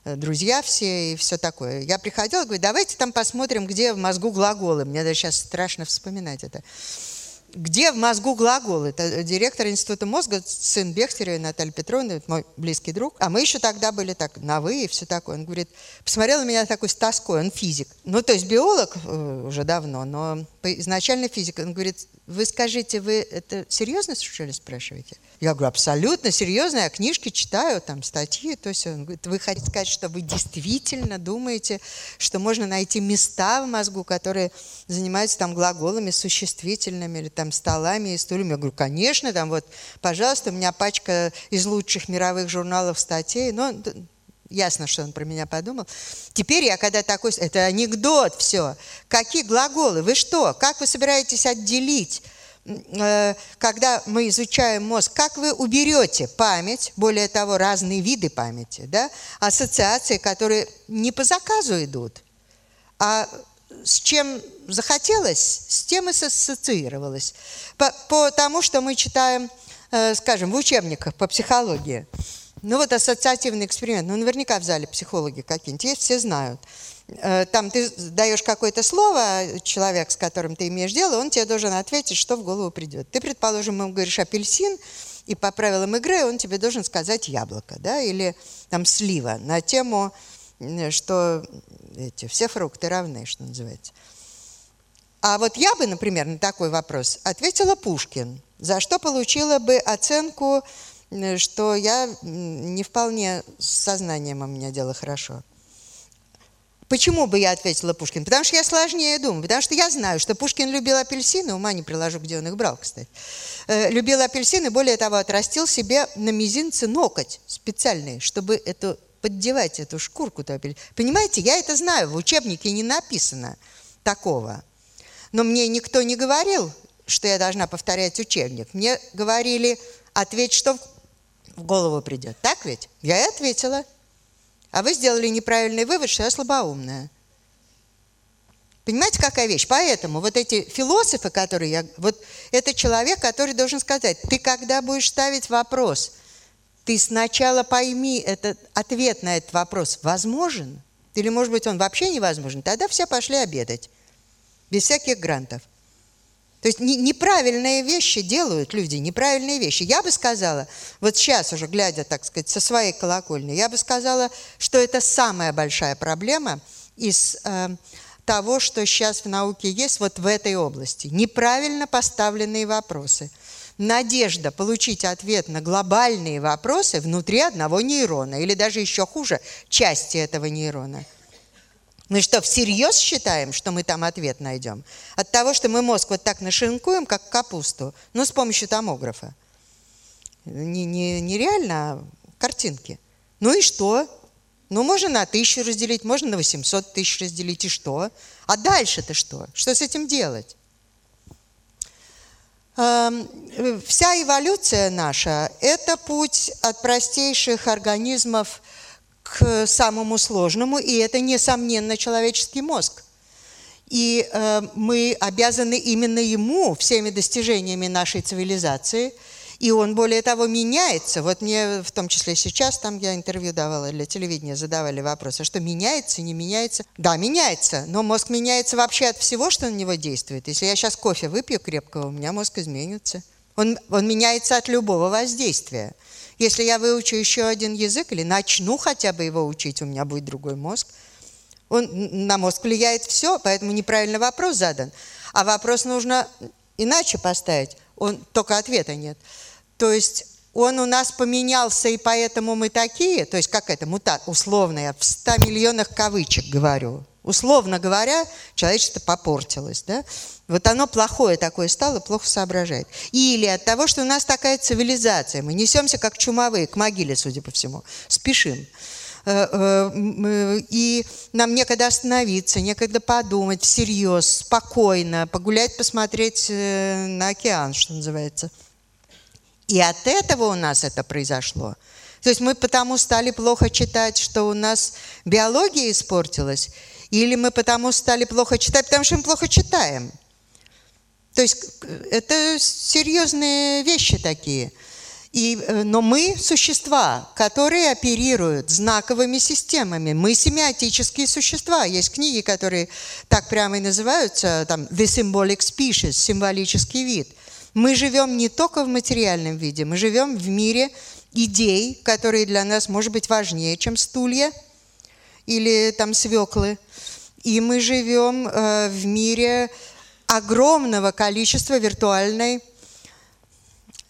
э, друзья все и все такое. Я приходила, говорю, давайте там посмотрим, где в мозгу глаголы. Мне даже сейчас страшно вспоминать это где в мозгу глагол? Это директор Института мозга, сын Бехтерева, Наталья Петровна, мой близкий друг. А мы еще тогда были так на «вы» и все такое. Он говорит, посмотрел на меня такой с тоской, он физик. Ну, то есть биолог э, уже давно, но изначально физик. Он говорит, вы скажите, вы это серьезно, что ли, спрашиваете? Я говорю, абсолютно серьезно, я книжки читаю, там, статьи. То есть он говорит, вы хотите сказать, что вы действительно думаете, что можно найти места в мозгу, которые занимаются там глаголами, существительными, или там столами и стульями? Я говорю, конечно, там вот, пожалуйста, у меня пачка из лучших мировых журналов статей. Но ясно, что он про меня подумал. Теперь я, когда такой... Это анекдот все. Какие глаголы? Вы что? Как вы собираетесь отделить Э, когда мы изучаем мозг, как вы уберете память, более того, разные виды памяти, да, ассоциации, которые не по заказу идут, а с чем захотелось, с тем и ассоциировалось. Потому что мы читаем, э, скажем, в учебниках по психологии. Ну вот ассоциативный эксперимент, ну наверняка в зале психологи какие-нибудь есть, все знают – Э, там ты даешь какое-то слово, человек, с которым ты имеешь дело, он тебе должен ответить, что в голову придет. Ты, предположим, ему говоришь апельсин, и по правилам игры он тебе должен сказать яблоко, да, или там слива на тему, что эти, все фрукты равны, что называется. А вот я бы, например, на такой вопрос ответила Пушкин, за что получила бы оценку, что я не вполне с сознанием у меня дело хорошо. Почему бы я ответила Пушкин? Потому что я сложнее думаю. Потому что я знаю, что Пушкин любил апельсины, ума не приложу, где он их брал, кстати. Э, любил апельсины, более того, отрастил себе на мизинце ноготь специальный, чтобы эту, поддевать эту шкурку. Понимаете, я это знаю, в учебнике не написано такого. Но мне никто не говорил, что я должна повторять учебник. Мне говорили, ответь, что в голову придет. Так ведь? Я и ответила. А вы сделали неправильный вывод, что я слабоумная. Понимаете, какая вещь? Поэтому вот эти философы, которые я... Вот это человек, который должен сказать, ты когда будешь ставить вопрос, ты сначала пойми, этот ответ на этот вопрос возможен? Или, может быть, он вообще невозможен? Тогда все пошли обедать. Без всяких грантов. То есть неправильные вещи делают люди, неправильные вещи. Я бы сказала, вот сейчас уже глядя, так сказать, со своей колокольни, я бы сказала, что это самая большая проблема из э, того, что сейчас в науке есть вот в этой области. Неправильно поставленные вопросы. Надежда получить ответ на глобальные вопросы внутри одного нейрона, или даже еще хуже, части этого нейрона – мы что, всерьез считаем, что мы там ответ найдем? От того, что мы мозг вот так нашинкуем, как капусту, ну, с помощью томографа. Не, не, не реально, а картинки. Ну и что? Ну, можно на тысячу разделить, можно на 800 тысяч разделить, и что? А дальше-то что? Что с этим делать? Эм, вся эволюция наша – это путь от простейших организмов к самому сложному, и это, несомненно, человеческий мозг. И э, мы обязаны именно ему, всеми достижениями нашей цивилизации – и он, более того, меняется. Вот мне, в том числе сейчас, там я интервью давала для телевидения, задавали вопрос, а что меняется, не меняется? Да, меняется, но мозг меняется вообще от всего, что на него действует. Если я сейчас кофе выпью крепкого, у меня мозг изменится. Он, он меняется от любого воздействия. Если я выучу еще один язык или начну хотя бы его учить, у меня будет другой мозг. Он, на мозг влияет все, поэтому неправильный вопрос задан. А вопрос нужно иначе поставить. Он, только ответа нет. То есть он у нас поменялся, и поэтому мы такие, то есть как это, мутат, условно, я в 100 миллионах кавычек говорю, условно говоря, человечество попортилось, да? Вот оно плохое такое стало, плохо соображает. Или от того, что у нас такая цивилизация, мы несемся как чумовые, к могиле, судя по всему, спешим. Э, э, и нам некогда остановиться, некогда подумать всерьез, спокойно, погулять, посмотреть э, на океан, что называется – и от этого у нас это произошло. То есть мы потому стали плохо читать, что у нас биология испортилась, или мы потому стали плохо читать, потому что мы плохо читаем. То есть это серьезные вещи такие. И, э, но мы существа, которые оперируют знаковыми системами. Мы семиотические существа. Есть книги, которые так прямо и называются, там, «The Symbolic Species», символический вид – мы живем не только в материальном виде, мы живем в мире идей, которые для нас, может быть, важнее, чем стулья или там свеклы. И мы живем э, в мире огромного количества виртуальной,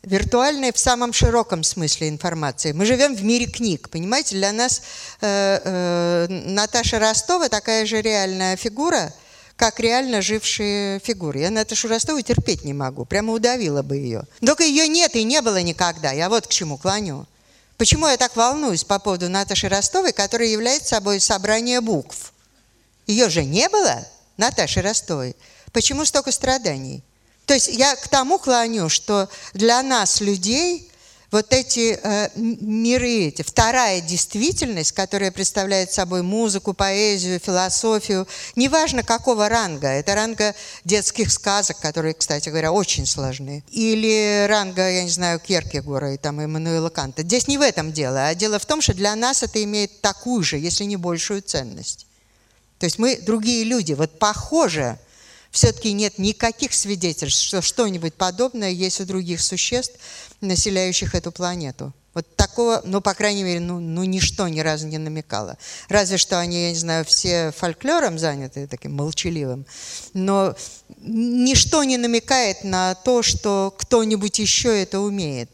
виртуальной в самом широком смысле информации. Мы живем в мире книг, понимаете? Для нас э, э, Наташа Ростова такая же реальная фигура – как реально жившие фигуры. Я Наташу Ростову терпеть не могу, прямо удавила бы ее. Только ее нет и не было никогда, я вот к чему клоню. Почему я так волнуюсь по поводу Наташи Ростовой, которая является собой собрание букв? Ее же не было, Наташи Ростовой. Почему столько страданий? То есть я к тому клоню, что для нас, людей, вот эти э, миры, эти, вторая действительность, которая представляет собой музыку, поэзию, философию, неважно какого ранга, это ранга детских сказок, которые, кстати говоря, очень сложные, или ранга, я не знаю, Керкегора и там Эммануэла Канта. Здесь не в этом дело, а дело в том, что для нас это имеет такую же, если не большую ценность. То есть мы другие люди, вот похоже, все-таки нет никаких свидетельств, что что-нибудь подобное есть у других существ, населяющих эту планету. Вот такого, ну, по крайней мере, ну, ну, ничто ни разу не намекало. Разве что они, я не знаю, все фольклором заняты, таким молчаливым. Но ничто не намекает на то, что кто-нибудь еще это умеет.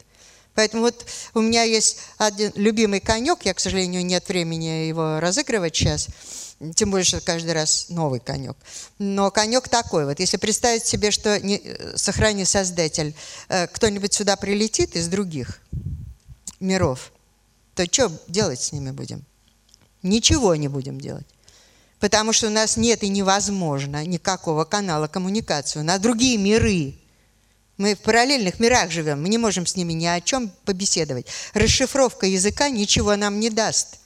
Поэтому вот у меня есть один любимый конек, я, к сожалению, нет времени его разыгрывать сейчас – тем более, что каждый раз новый конек. Но конек такой вот. Если представить себе, что, не, сохрани создатель, э, кто-нибудь сюда прилетит из других миров, то что делать с ними будем? Ничего не будем делать. Потому что у нас нет и невозможно никакого канала коммуникации. У нас другие миры. Мы в параллельных мирах живем, мы не можем с ними ни о чем побеседовать. Расшифровка языка ничего нам не даст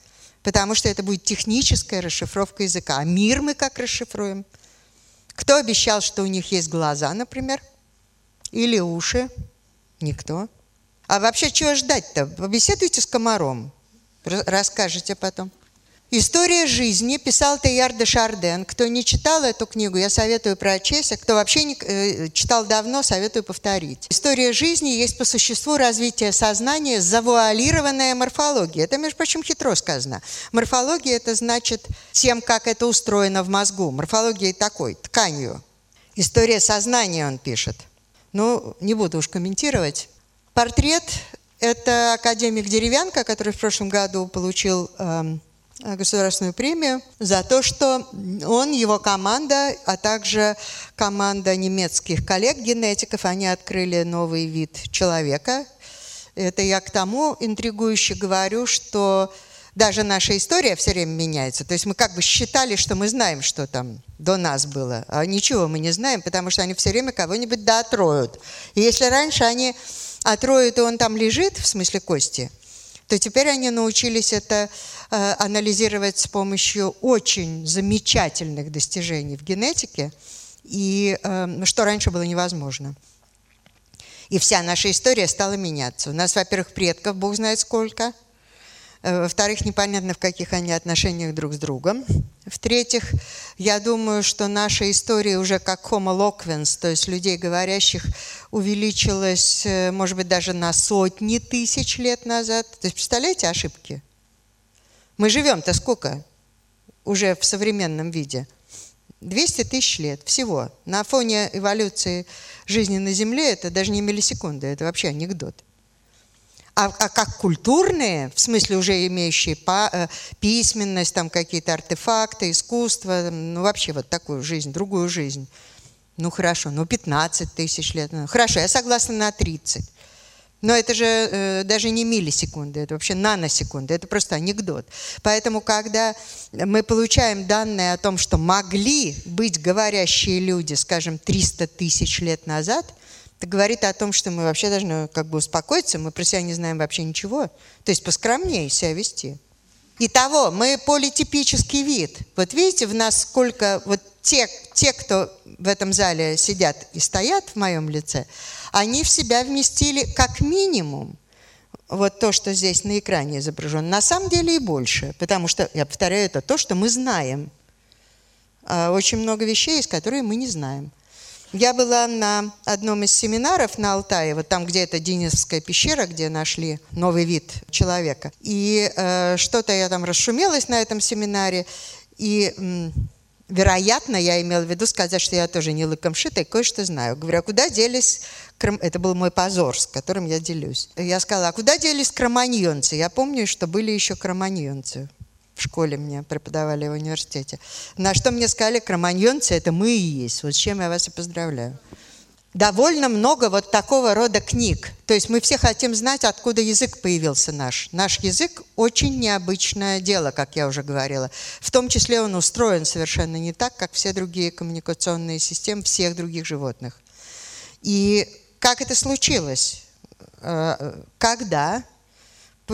потому что это будет техническая расшифровка языка. А мир мы как расшифруем? Кто обещал, что у них есть глаза, например? Или уши? Никто. А вообще чего ждать-то? Побеседуйте с комаром. Расскажете потом. История жизни писал Теяр де Шарден. Кто не читал эту книгу, я советую прочесть. А кто вообще не э, читал давно, советую повторить. История жизни есть по существу развитие сознания, завуалированная морфология. Это, между прочим, хитро сказано. Морфология – это значит тем, как это устроено в мозгу. Морфология такой, тканью. История сознания он пишет. Ну, не буду уж комментировать. Портрет – это академик Деревянко, который в прошлом году получил Э, государственную премию за то, что он, его команда, а также команда немецких коллег-генетиков, они открыли новый вид человека, Это я к тому интригующе говорю, что даже наша история все время меняется. То есть мы как бы считали, что мы знаем, что там до нас было, а ничего мы не знаем, потому что они все время кого-нибудь доотроют. И если раньше они отроют, и он там лежит, в смысле кости, то теперь они научились это э, анализировать с помощью очень замечательных достижений в генетике, и э, что раньше было невозможно. И вся наша история стала меняться. У нас, во-первых, предков, бог знает сколько – во-вторых, непонятно, в каких они отношениях друг с другом. В-третьих, я думаю, что наша история уже как homo loquens, то есть людей говорящих, увеличилась, э, может быть, даже на сотни тысяч лет назад. То есть, представляете ошибки? Мы живем-то сколько уже в современном виде? 200 тысяч лет всего. На фоне эволюции жизни на Земле это даже не миллисекунды, это вообще анекдот а, а как культурные, в смысле уже имеющие по, э, письменность, там какие-то артефакты, искусство, ну вообще вот такую жизнь, другую жизнь. Ну хорошо, ну 15 тысяч лет. Ну, хорошо, я согласна на 30. Но это же э, даже не миллисекунды, это вообще наносекунды, это просто анекдот. Поэтому, когда мы получаем данные о том, что могли быть говорящие люди, скажем, 300 тысяч лет назад – это говорит о том, что мы вообще должны как бы успокоиться, мы про себя не знаем вообще ничего. То есть поскромнее себя вести. Итого, мы политипический вид. Вот видите, в нас сколько, вот те, те, кто в этом зале сидят и стоят в моем лице, они в себя вместили как минимум вот то, что здесь на экране изображено. На самом деле и больше, потому что, я повторяю, это то, что мы знаем. А очень много вещей, из которых мы не знаем. Я была на одном из семинаров на Алтае, вот там, где это Денисовская пещера, где нашли новый вид человека. И э, что-то я там расшумелась на этом семинаре, и м, вероятно, я имела в виду сказать, что я тоже не лыком шитая, кое-что знаю. Говорю, а куда делись... Кром... Это был мой позор, с которым я делюсь. Я сказала, а куда делись кроманьонцы? Я помню, что были еще кроманьонцы в школе мне преподавали в университете. На что мне сказали, кроманьонцы – это мы и есть. Вот с чем я вас и поздравляю. Довольно много вот такого рода книг. То есть мы все хотим знать, откуда язык появился наш. Наш язык – очень необычное дело, как я уже говорила. В том числе он устроен совершенно не так, как все другие коммуникационные системы всех других животных. И как это случилось? Э, когда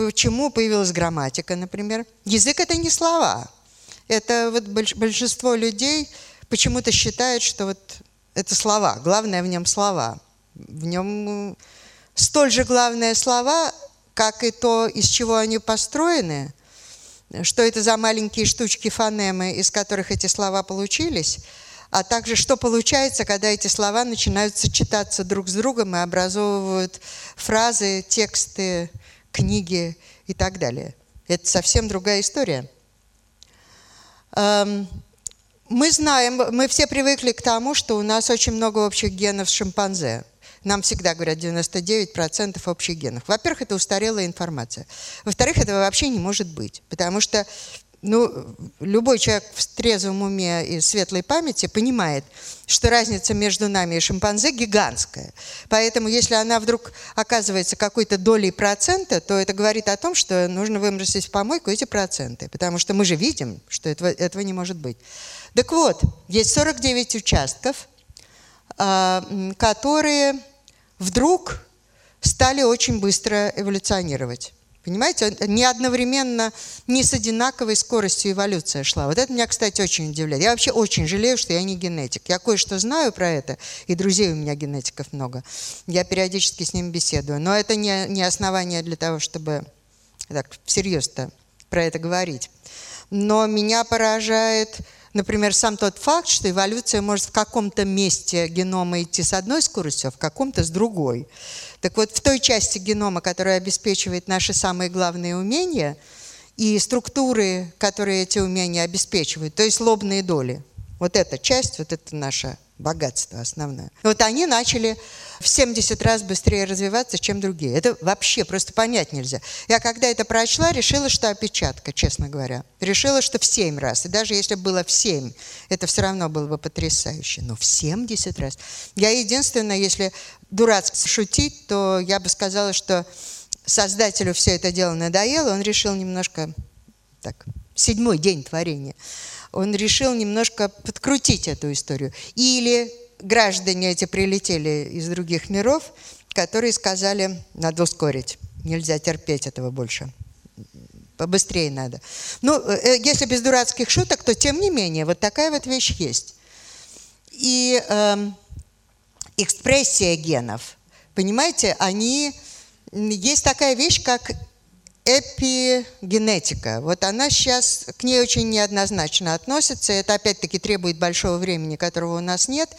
Почему появилась грамматика, например? Язык – это не слова. Это вот большинство людей почему-то считают, что вот это слова. Главное в нем слова. В нем столь же главные слова, как и то, из чего они построены, что это за маленькие штучки фонемы, из которых эти слова получились, а также что получается, когда эти слова начинают сочетаться друг с другом и образовывают фразы, тексты, книги и так далее. Это совсем другая история. Эм, мы знаем, мы все привыкли к тому, что у нас очень много общих генов с шимпанзе. Нам всегда говорят 99% общих генов. Во-первых, это устарелая информация. Во-вторых, этого вообще не может быть, потому что ну, любой человек в трезвом уме и светлой памяти понимает, что разница между нами и шимпанзе гигантская. Поэтому, если она вдруг оказывается какой-то долей процента, то это говорит о том, что нужно выбросить в помойку эти проценты, потому что мы же видим, что этого, этого не может быть. Так вот, есть 49 участков, а, которые вдруг стали очень быстро эволюционировать. Понимаете, не одновременно, не с одинаковой скоростью эволюция шла. Вот это меня, кстати, очень удивляет. Я вообще очень жалею, что я не генетик. Я кое-что знаю про это, и друзей у меня генетиков много. Я периодически с ними беседую. Но это не, не основание для того, чтобы так всерьез-то про это говорить. Но меня поражает, например, сам тот факт, что эволюция может в каком-то месте генома идти с одной скоростью, а в каком-то с другой. Так вот, в той части генома, которая обеспечивает наши самые главные умения, и структуры, которые эти умения обеспечивают, то есть лобные доли, вот эта часть, вот это наше богатство основное. Вот они начали в 70 раз быстрее развиваться, чем другие. Это вообще просто понять нельзя. Я когда это прочла, решила, что опечатка, честно говоря. Решила, что в 7 раз. И даже если было в 7, это все равно было бы потрясающе. Но в 70 раз. Я единственное, если дурацко шутить, то я бы сказала, что создателю все это дело надоело, он решил немножко, так, седьмой день творения, он решил немножко подкрутить эту историю. Или граждане эти прилетели из других миров, которые сказали, надо ускорить, нельзя терпеть этого больше побыстрее надо. Ну, э, э, если без дурацких шуток, то тем не менее, вот такая вот вещь есть. И э, экспрессия генов, понимаете, они... Есть такая вещь, как эпигенетика. Вот она сейчас к ней очень неоднозначно относится. Это опять-таки требует большого времени, которого у нас нет.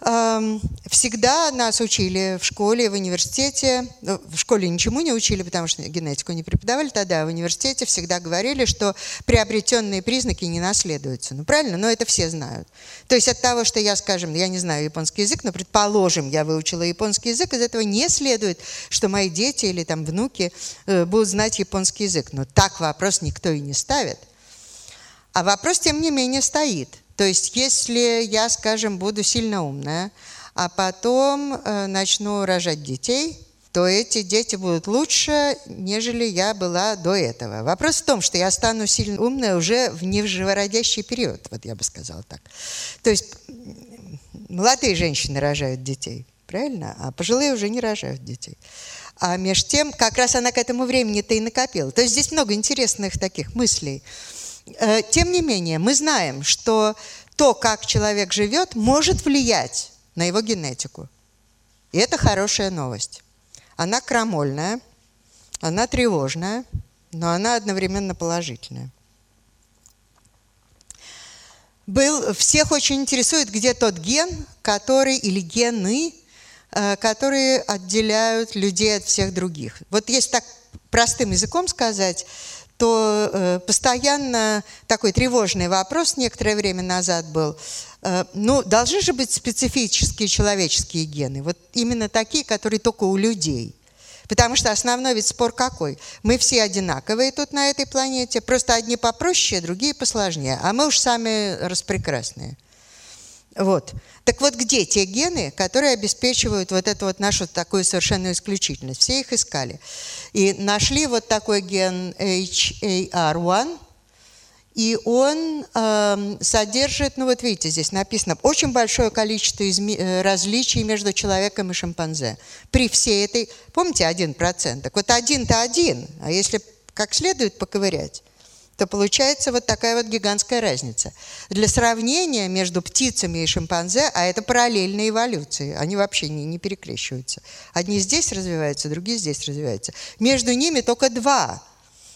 Всегда нас учили в школе, в университете. Ну, в школе ничему не учили, потому что генетику не преподавали тогда. В университете всегда говорили, что приобретенные признаки не наследуются. Ну, правильно? Но это все знают. То есть от того, что я, скажем, я не знаю японский язык, но, предположим, я выучила японский язык, из этого не следует, что мои дети или там внуки э, будут знать японский язык. Но так вопрос никто и не ставит. А вопрос, тем не менее, стоит – то есть если я, скажем, буду сильно умная, а потом э, начну рожать детей, то эти дети будут лучше, нежели я была до этого. Вопрос в том, что я стану сильно умной уже в невживородящий период, вот я бы сказала так. То есть молодые женщины рожают детей, правильно? А пожилые уже не рожают детей. А между тем, как раз она к этому времени-то и накопила. То есть здесь много интересных таких мыслей. Э, тем не менее, мы знаем, что то, как человек живет, может влиять на его генетику. И это хорошая новость. Она крамольная, она тревожная, но она одновременно положительная. Был, всех очень интересует, где тот ген, который, или гены, э, которые отделяют людей от всех других. Вот если так простым языком сказать, то э, постоянно такой тревожный вопрос некоторое время назад был. Э, ну, должны же быть специфические человеческие гены, вот именно такие, которые только у людей. Потому что основной ведь спор какой? Мы все одинаковые тут на этой планете, просто одни попроще, другие посложнее, а мы уж сами распрекрасные. Вот. Так вот, где те гены, которые обеспечивают вот эту вот нашу такую совершенную исключительность? Все их искали. И нашли вот такой ген HAR1, и он э, содержит, ну вот видите, здесь написано, очень большое количество э, различий между человеком и шимпанзе. При всей этой, помните, 1%? Так вот один-то один, а если как следует поковырять, то получается вот такая вот гигантская разница. Для сравнения между птицами и шимпанзе, а это параллельные эволюции, они вообще не, не перекрещиваются. Одни здесь развиваются, другие здесь развиваются. Между ними только два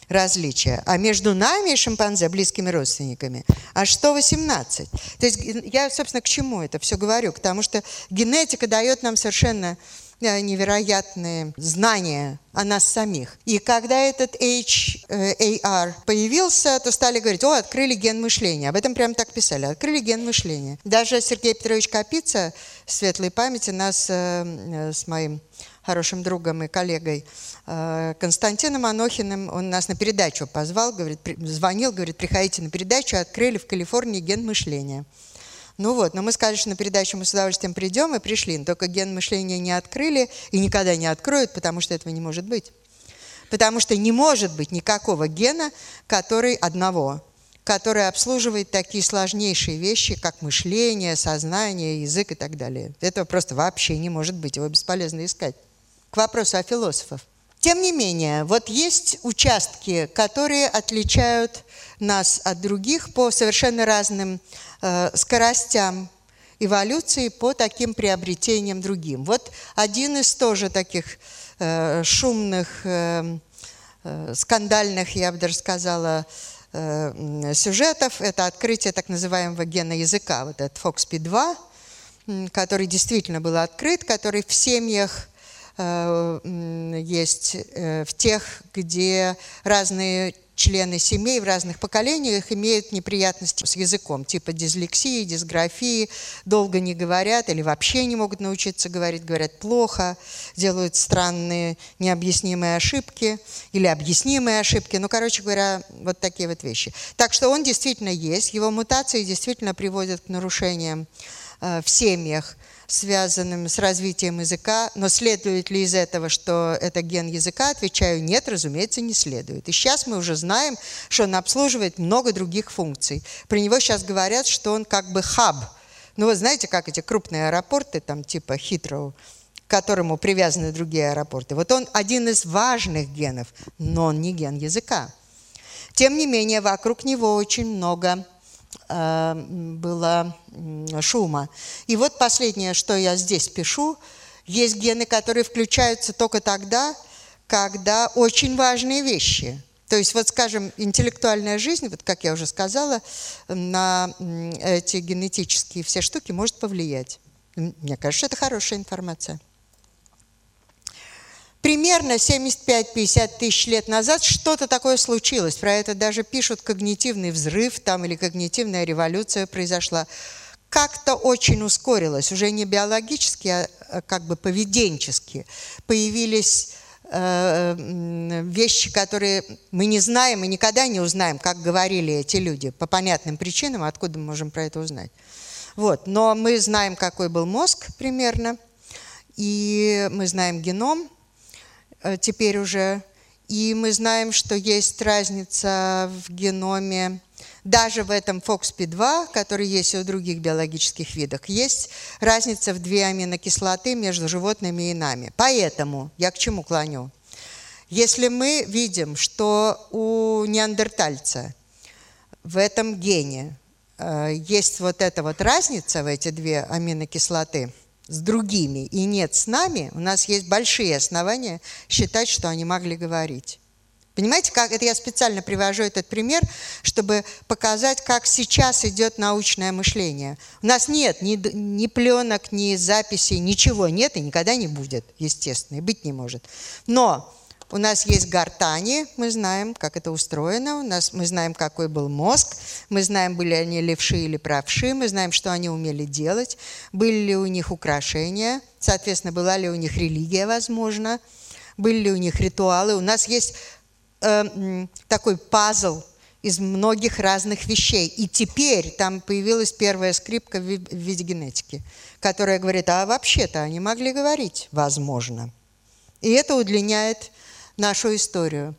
различия. А между нами и шимпанзе, близкими родственниками, аж 118. То есть я, собственно, к чему это все говорю? К тому, что генетика дает нам совершенно невероятные знания о нас самих. И когда этот HAR появился, то стали говорить, о, открыли ген мышления. Об этом прямо так писали, открыли ген мышления. Даже Сергей Петрович Капица, светлой памяти, нас э, э, с моим хорошим другом и коллегой Константином Анохиным, он нас на передачу позвал, говорит, звонил, говорит, приходите на передачу, открыли в Калифорнии ген мышления. Ну вот, но мы сказали, что на передачу мы с удовольствием придем, и пришли. Только ген мышления не открыли и никогда не откроют, потому что этого не может быть. Потому что не может быть никакого гена, который одного, который обслуживает такие сложнейшие вещи, как мышление, сознание, язык и так далее. Этого просто вообще не может быть, его бесполезно искать. К вопросу о философах. Тем не менее, вот есть участки, которые отличают нас от других по совершенно разным скоростям эволюции, по таким приобретениям другим. Вот один из тоже таких э, шумных, э, э, скандальных, я бы даже сказала, э, сюжетов – это открытие так называемого гена языка, вот этот FOXP2, который действительно был открыт, который в семьях Э, есть э, в тех, где разные члены семей в разных поколениях имеют неприятности с языком, типа дислексии, дисграфии, долго не говорят или вообще не могут научиться говорить, говорят плохо, делают странные необъяснимые ошибки или объяснимые ошибки. Ну, короче говоря, вот такие вот вещи. Так что он действительно есть, его мутации действительно приводят к нарушениям в семьях, связанным с развитием языка, но следует ли из этого, что это ген языка? Отвечаю, нет, разумеется, не следует. И сейчас мы уже знаем, что он обслуживает много других функций. Про него сейчас говорят, что он как бы хаб. Ну, вы знаете, как эти крупные аэропорты, там типа Хитроу, к которому привязаны другие аэропорты. Вот он один из важных генов, но он не ген языка. Тем не менее, вокруг него очень много было шума. И вот последнее, что я здесь пишу, есть гены, которые включаются только тогда, когда очень важные вещи. То есть, вот, скажем, интеллектуальная жизнь, вот как я уже сказала, на эти генетические все штуки может повлиять. Мне кажется, это хорошая информация. Примерно 75-50 тысяч лет назад что-то такое случилось. Про это даже пишут когнитивный взрыв там или когнитивная революция произошла. Как-то очень ускорилось, уже не биологически, а, а как бы поведенчески. Появились э, вещи, которые мы не знаем и никогда не узнаем, как говорили эти люди, по понятным причинам, откуда мы можем про это узнать. Вот. Но мы знаем, какой был мозг примерно, и мы знаем геном, теперь уже. И мы знаем, что есть разница в геноме, даже в этом FOXP2, который есть и у других биологических видов, есть разница в две аминокислоты между животными и нами. Поэтому я к чему клоню? Если мы видим, что у неандертальца в этом гене э, есть вот эта вот разница в эти две аминокислоты – с другими и нет с нами, у нас есть большие основания считать, что они могли говорить. Понимаете, как это я специально привожу этот пример, чтобы показать, как сейчас идет научное мышление. У нас нет ни, ни пленок, ни записей, ничего нет и никогда не будет, естественно, и быть не может. Но у нас есть гортани, мы знаем, как это устроено, у нас, мы знаем, какой был мозг, мы знаем, были они левши или правши, мы знаем, что они умели делать, были ли у них украшения, соответственно, была ли у них религия, возможно, были ли у них ритуалы. У нас есть э, такой пазл из многих разных вещей. И теперь там появилась первая скрипка в виде генетики, которая говорит, а вообще-то они могли говорить, возможно. И это удлиняет нашу историю.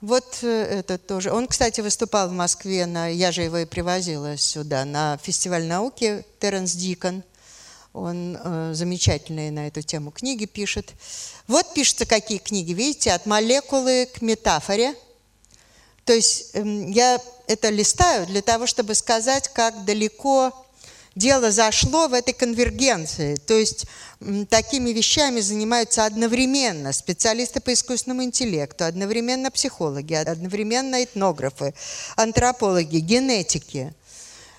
Вот э, это тоже. Он, кстати, выступал в Москве, на, я же его и привозила сюда, на фестиваль науки Теренс Дикон. Он э, замечательные на эту тему книги пишет. Вот пишутся какие книги, видите, от молекулы к метафоре. То есть э, я это листаю для того, чтобы сказать, как далеко дело зашло в этой конвергенции. То есть такими вещами занимаются одновременно специалисты по искусственному интеллекту, одновременно психологи, одновременно этнографы, антропологи, генетики.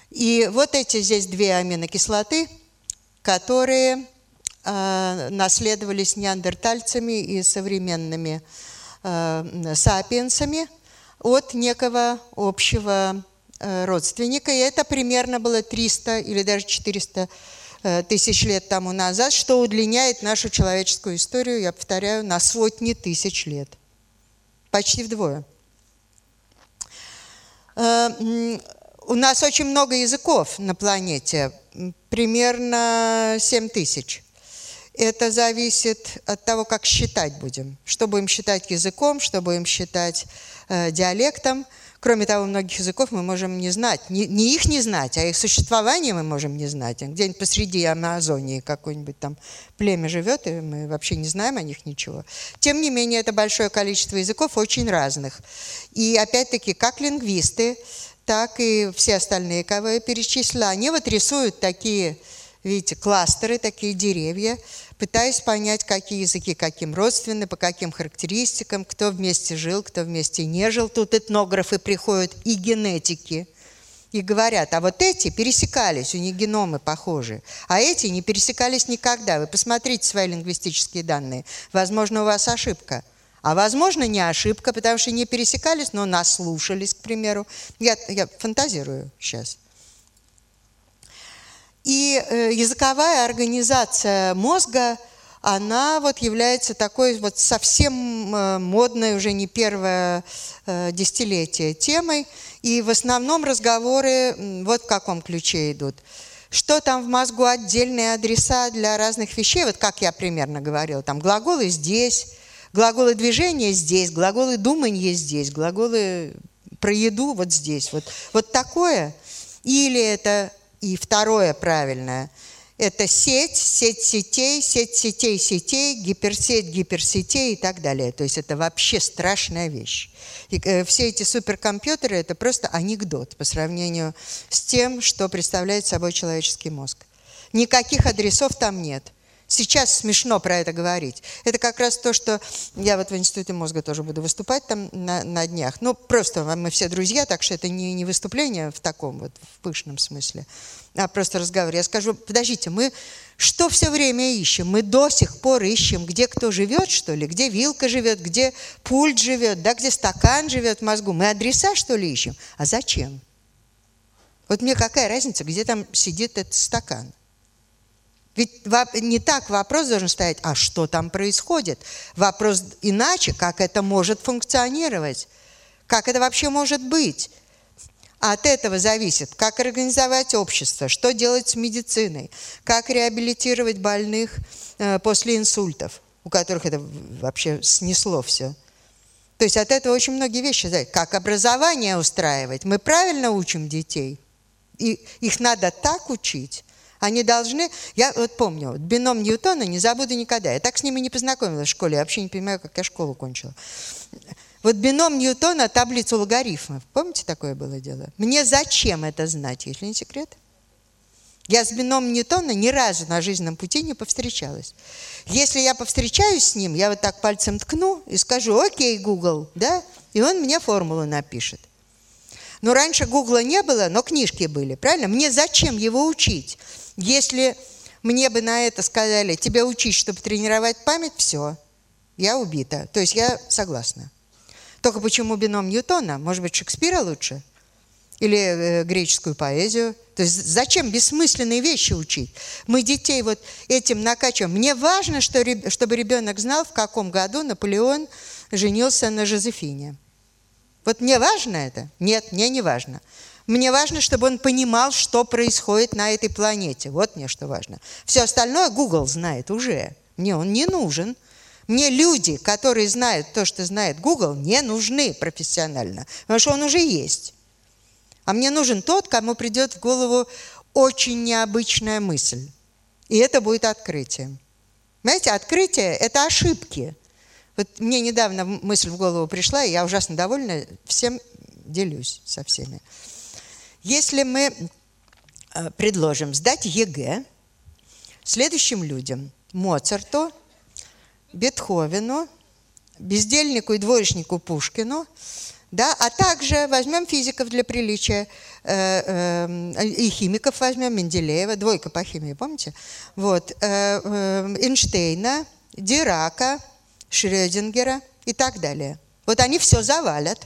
И вот эти здесь две аминокислоты, которые э, наследовались неандертальцами и современными э, сапиенсами от некого общего родственника, и это примерно было 300 или даже 400 э, тысяч лет тому назад, что удлиняет нашу человеческую историю, я повторяю, на сотни тысяч лет. Почти вдвое. Э, у нас очень много языков на планете, примерно 7 тысяч. Это зависит от того, как считать будем. Что будем считать языком, что будем считать э, диалектом – Кроме того, многих языков мы можем не знать. Не, не их не знать, а их существование мы можем не знать. Где-нибудь посреди Амазонии какое-нибудь там племя живет, и мы вообще не знаем о них ничего. Тем не менее, это большое количество языков очень разных. И опять-таки, как лингвисты, так и все остальные, кого я перечислила, они вот рисуют такие, видите, кластеры, такие деревья, пытаясь понять, какие языки каким родственны, по каким характеристикам, кто вместе жил, кто вместе не жил. Тут этнографы приходят и генетики, и говорят, а вот эти пересекались, у них геномы похожи, а эти не пересекались никогда. Вы посмотрите свои лингвистические данные. Возможно, у вас ошибка. А возможно, не ошибка, потому что не пересекались, но наслушались, к примеру. Я, я фантазирую сейчас. И э, языковая организация мозга, она вот является такой вот совсем э, модной, уже не первое э, десятилетие темой. И в основном разговоры вот в каком ключе идут. что там в мозгу отдельные адреса для разных вещей, вот как я примерно говорила, там глаголы здесь, глаголы движения здесь, глаголы думания здесь, глаголы про еду вот здесь. Вот, вот такое. Или это и второе правильное – это сеть, сеть сетей, сеть сетей сетей, гиперсеть гиперсетей и так далее. То есть это вообще страшная вещь. И э, все эти суперкомпьютеры – это просто анекдот по сравнению с тем, что представляет собой человеческий мозг. Никаких адресов там нет. Сейчас смешно про это говорить. Это как раз то, что я вот в Институте мозга тоже буду выступать там на, на днях. Ну, просто мы все друзья, так что это не, не выступление в таком вот, в пышном смысле, а просто разговор. Я скажу, подождите, мы что все время ищем? Мы до сих пор ищем, где кто живет, что ли, где вилка живет, где пульт живет, да, где стакан живет в мозгу. Мы адреса, что ли, ищем? А зачем? Вот мне какая разница, где там сидит этот стакан? Ведь не так вопрос должен стоять, а что там происходит? Вопрос иначе, как это может функционировать? Как это вообще может быть? От этого зависит, как организовать общество, что делать с медициной, как реабилитировать больных э, после инсультов, у которых это вообще снесло все. То есть от этого очень многие вещи зависят. Как образование устраивать? Мы правильно учим детей? И их надо так учить, они должны... Я вот помню, бином Ньютона не забуду никогда. Я так с ними не познакомилась в школе. Я вообще не понимаю, как я школу кончила. Вот бином Ньютона, таблицу логарифмов. Помните, такое было дело? Мне зачем это знать, если не секрет? Я с бином Ньютона ни разу на жизненном пути не повстречалась. Если я повстречаюсь с ним, я вот так пальцем ткну и скажу, окей, Google, да, и он мне формулу напишет. Но раньше Гугла не было, но книжки были, правильно? Мне зачем его учить? Если мне бы на это сказали, тебя учить, чтобы тренировать память, все, я убита. То есть я согласна. Только почему бином Ньютона? Может быть, Шекспира лучше? Или э, греческую поэзию? То есть зачем бессмысленные вещи учить? Мы детей вот этим накачиваем. Мне важно, что, чтобы ребенок знал, в каком году Наполеон женился на Жозефине. Вот мне важно это? Нет, мне не важно. Мне важно, чтобы он понимал, что происходит на этой планете. Вот мне что важно. Все остальное Google знает уже. Мне он не нужен. Мне люди, которые знают то, что знает Google, не нужны профессионально, потому что он уже есть. А мне нужен тот, кому придет в голову очень необычная мысль. И это будет открытие. Знаете, открытие – это ошибки. Вот мне недавно мысль в голову пришла, и я ужасно довольна, всем делюсь со всеми. Если мы э, предложим сдать ЕГЭ следующим людям – Моцарту, Бетховену, бездельнику и двоечнику Пушкину, да, а также возьмем физиков для приличия, э, э, и химиков возьмем, Менделеева, двойка по химии, помните? Вот, Эйнштейна, Дирака, Шрёдингера и так далее. Вот они все завалят.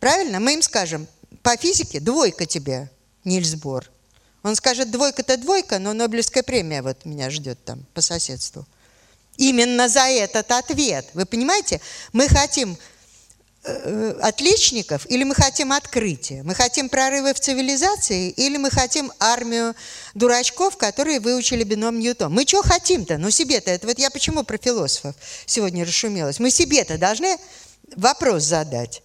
Правильно? Мы им скажем, по физике двойка тебе, Нильс Бор. Он скажет, двойка-то двойка, но Нобелевская премия вот меня ждет там по соседству. Именно за этот ответ. Вы понимаете? Мы хотим э, отличников или мы хотим открытия? Мы хотим прорывы в цивилизации или мы хотим армию дурачков, которые выучили бином Ньютон? Мы что хотим-то? Ну себе-то, это вот я почему про философов сегодня расшумелась. Мы себе-то должны вопрос задать.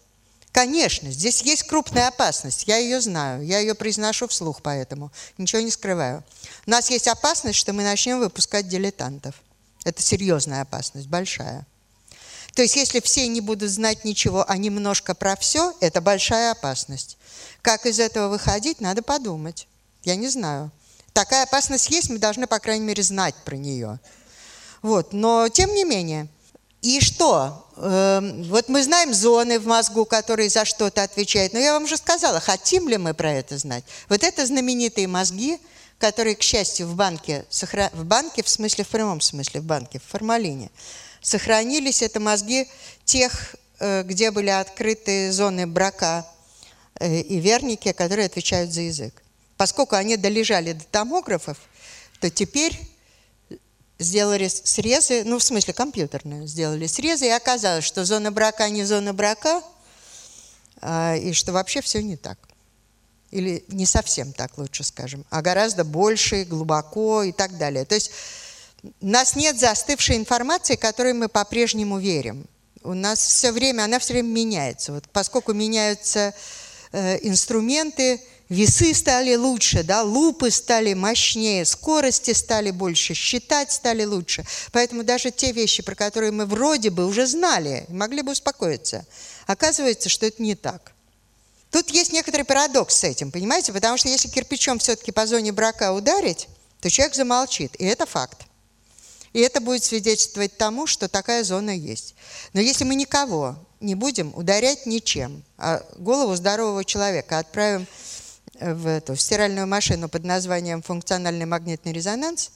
Конечно, здесь есть крупная опасность, я ее знаю, я ее произношу вслух, поэтому ничего не скрываю. У нас есть опасность, что мы начнем выпускать дилетантов. Это серьезная опасность, большая. То есть, если все не будут знать ничего, а немножко про все, это большая опасность. Как из этого выходить, надо подумать. Я не знаю. Такая опасность есть, мы должны, по крайней мере, знать про нее. Вот. Но, тем не менее, и что? Эм, вот мы знаем зоны в мозгу, которые за что-то отвечают. Но я вам уже сказала, хотим ли мы про это знать? Вот это знаменитые мозги, которые, к счастью, в банке, в банке, в смысле, в прямом смысле, в банке, в формалине, сохранились. Это мозги тех, э, где были открыты зоны брака э, и верники, которые отвечают за язык. Поскольку они долежали до томографов, то теперь сделали срезы, ну, в смысле компьютерные, сделали срезы, и оказалось, что зона брака не зона брака, а, и что вообще все не так. Или не совсем так, лучше скажем, а гораздо больше, глубоко и так далее. То есть у нас нет застывшей информации, которой мы по-прежнему верим. У нас все время, она все время меняется. Вот поскольку меняются э, инструменты, весы стали лучше, да, лупы стали мощнее, скорости стали больше, считать стали лучше. Поэтому даже те вещи, про которые мы вроде бы уже знали, могли бы успокоиться, оказывается, что это не так. Тут есть некоторый парадокс с этим, понимаете? Потому что если кирпичом все-таки по зоне брака ударить, то человек замолчит, и это факт. И это будет свидетельствовать тому, что такая зона есть. Но если мы никого не будем ударять ничем, а голову здорового человека отправим в эту стиральную машину под названием функциональный магнитный резонанс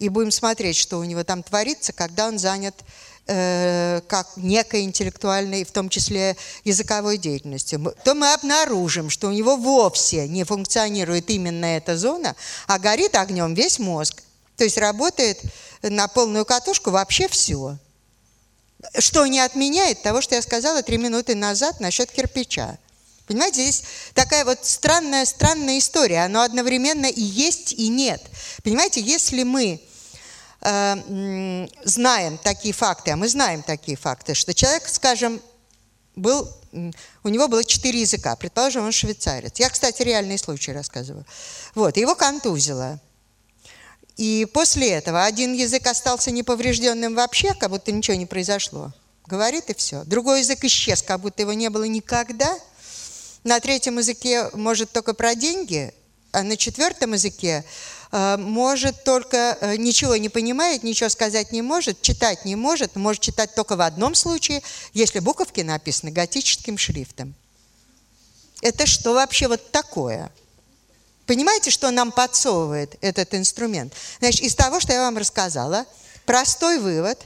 и будем смотреть, что у него там творится, когда он занят э, как некой интеллектуальной, в том числе языковой деятельностью, то мы обнаружим, что у него вовсе не функционирует именно эта зона, а горит огнем весь мозг. То есть работает на полную катушку вообще все. Что не отменяет того, что я сказала три минуты назад насчет кирпича. Понимаете, здесь такая вот странная, странная история. Оно одновременно и есть, и нет. Понимаете, если мы э, знаем такие факты, а мы знаем такие факты, что человек, скажем, был, у него было четыре языка, предположим, он швейцарец. Я, кстати, реальный случай рассказываю. Вот, его контузило. И после этого один язык остался неповрежденным вообще, как будто ничего не произошло. Говорит и все. Другой язык исчез, как будто его не было никогда. На третьем языке может только про деньги, а на четвертом языке э, может только э, ничего не понимает, ничего сказать не может, читать не может, может читать только в одном случае, если буковки написаны готическим шрифтом. Это что вообще вот такое? Понимаете, что нам подсовывает этот инструмент? Значит, из того, что я вам рассказала, простой вывод,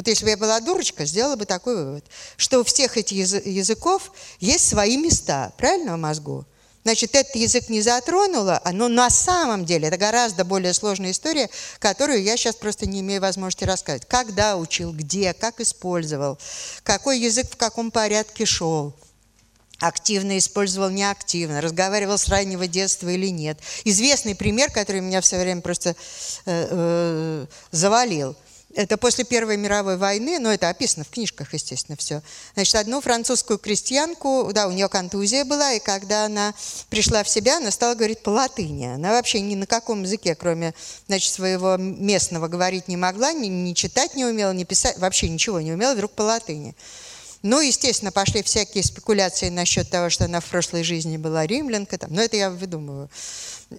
вот если бы я была дурочка, сделала бы такой вывод, что у всех этих языков есть свои места, правильно, в мозгу? Значит, этот язык не затронуло, но на самом деле это гораздо более сложная история, которую я сейчас просто не имею возможности рассказать. Когда учил, где, как использовал, какой язык в каком порядке шел – активно использовал, неактивно, разговаривал с раннего детства или нет. Известный пример, который меня все время просто э, э, завалил. Это после Первой мировой войны, но это описано в книжках, естественно, все. Значит, одну французскую крестьянку, да, у нее контузия была, и когда она пришла в себя, она стала говорить по латыни. Она вообще ни на каком языке, кроме, значит, своего местного, говорить не могла, ни, ни читать не умела, ни писать, вообще ничего не умела, вдруг по латыни. Ну, естественно, пошли всякие спекуляции насчет того, что она в прошлой жизни была римлянка, там, но это я выдумываю.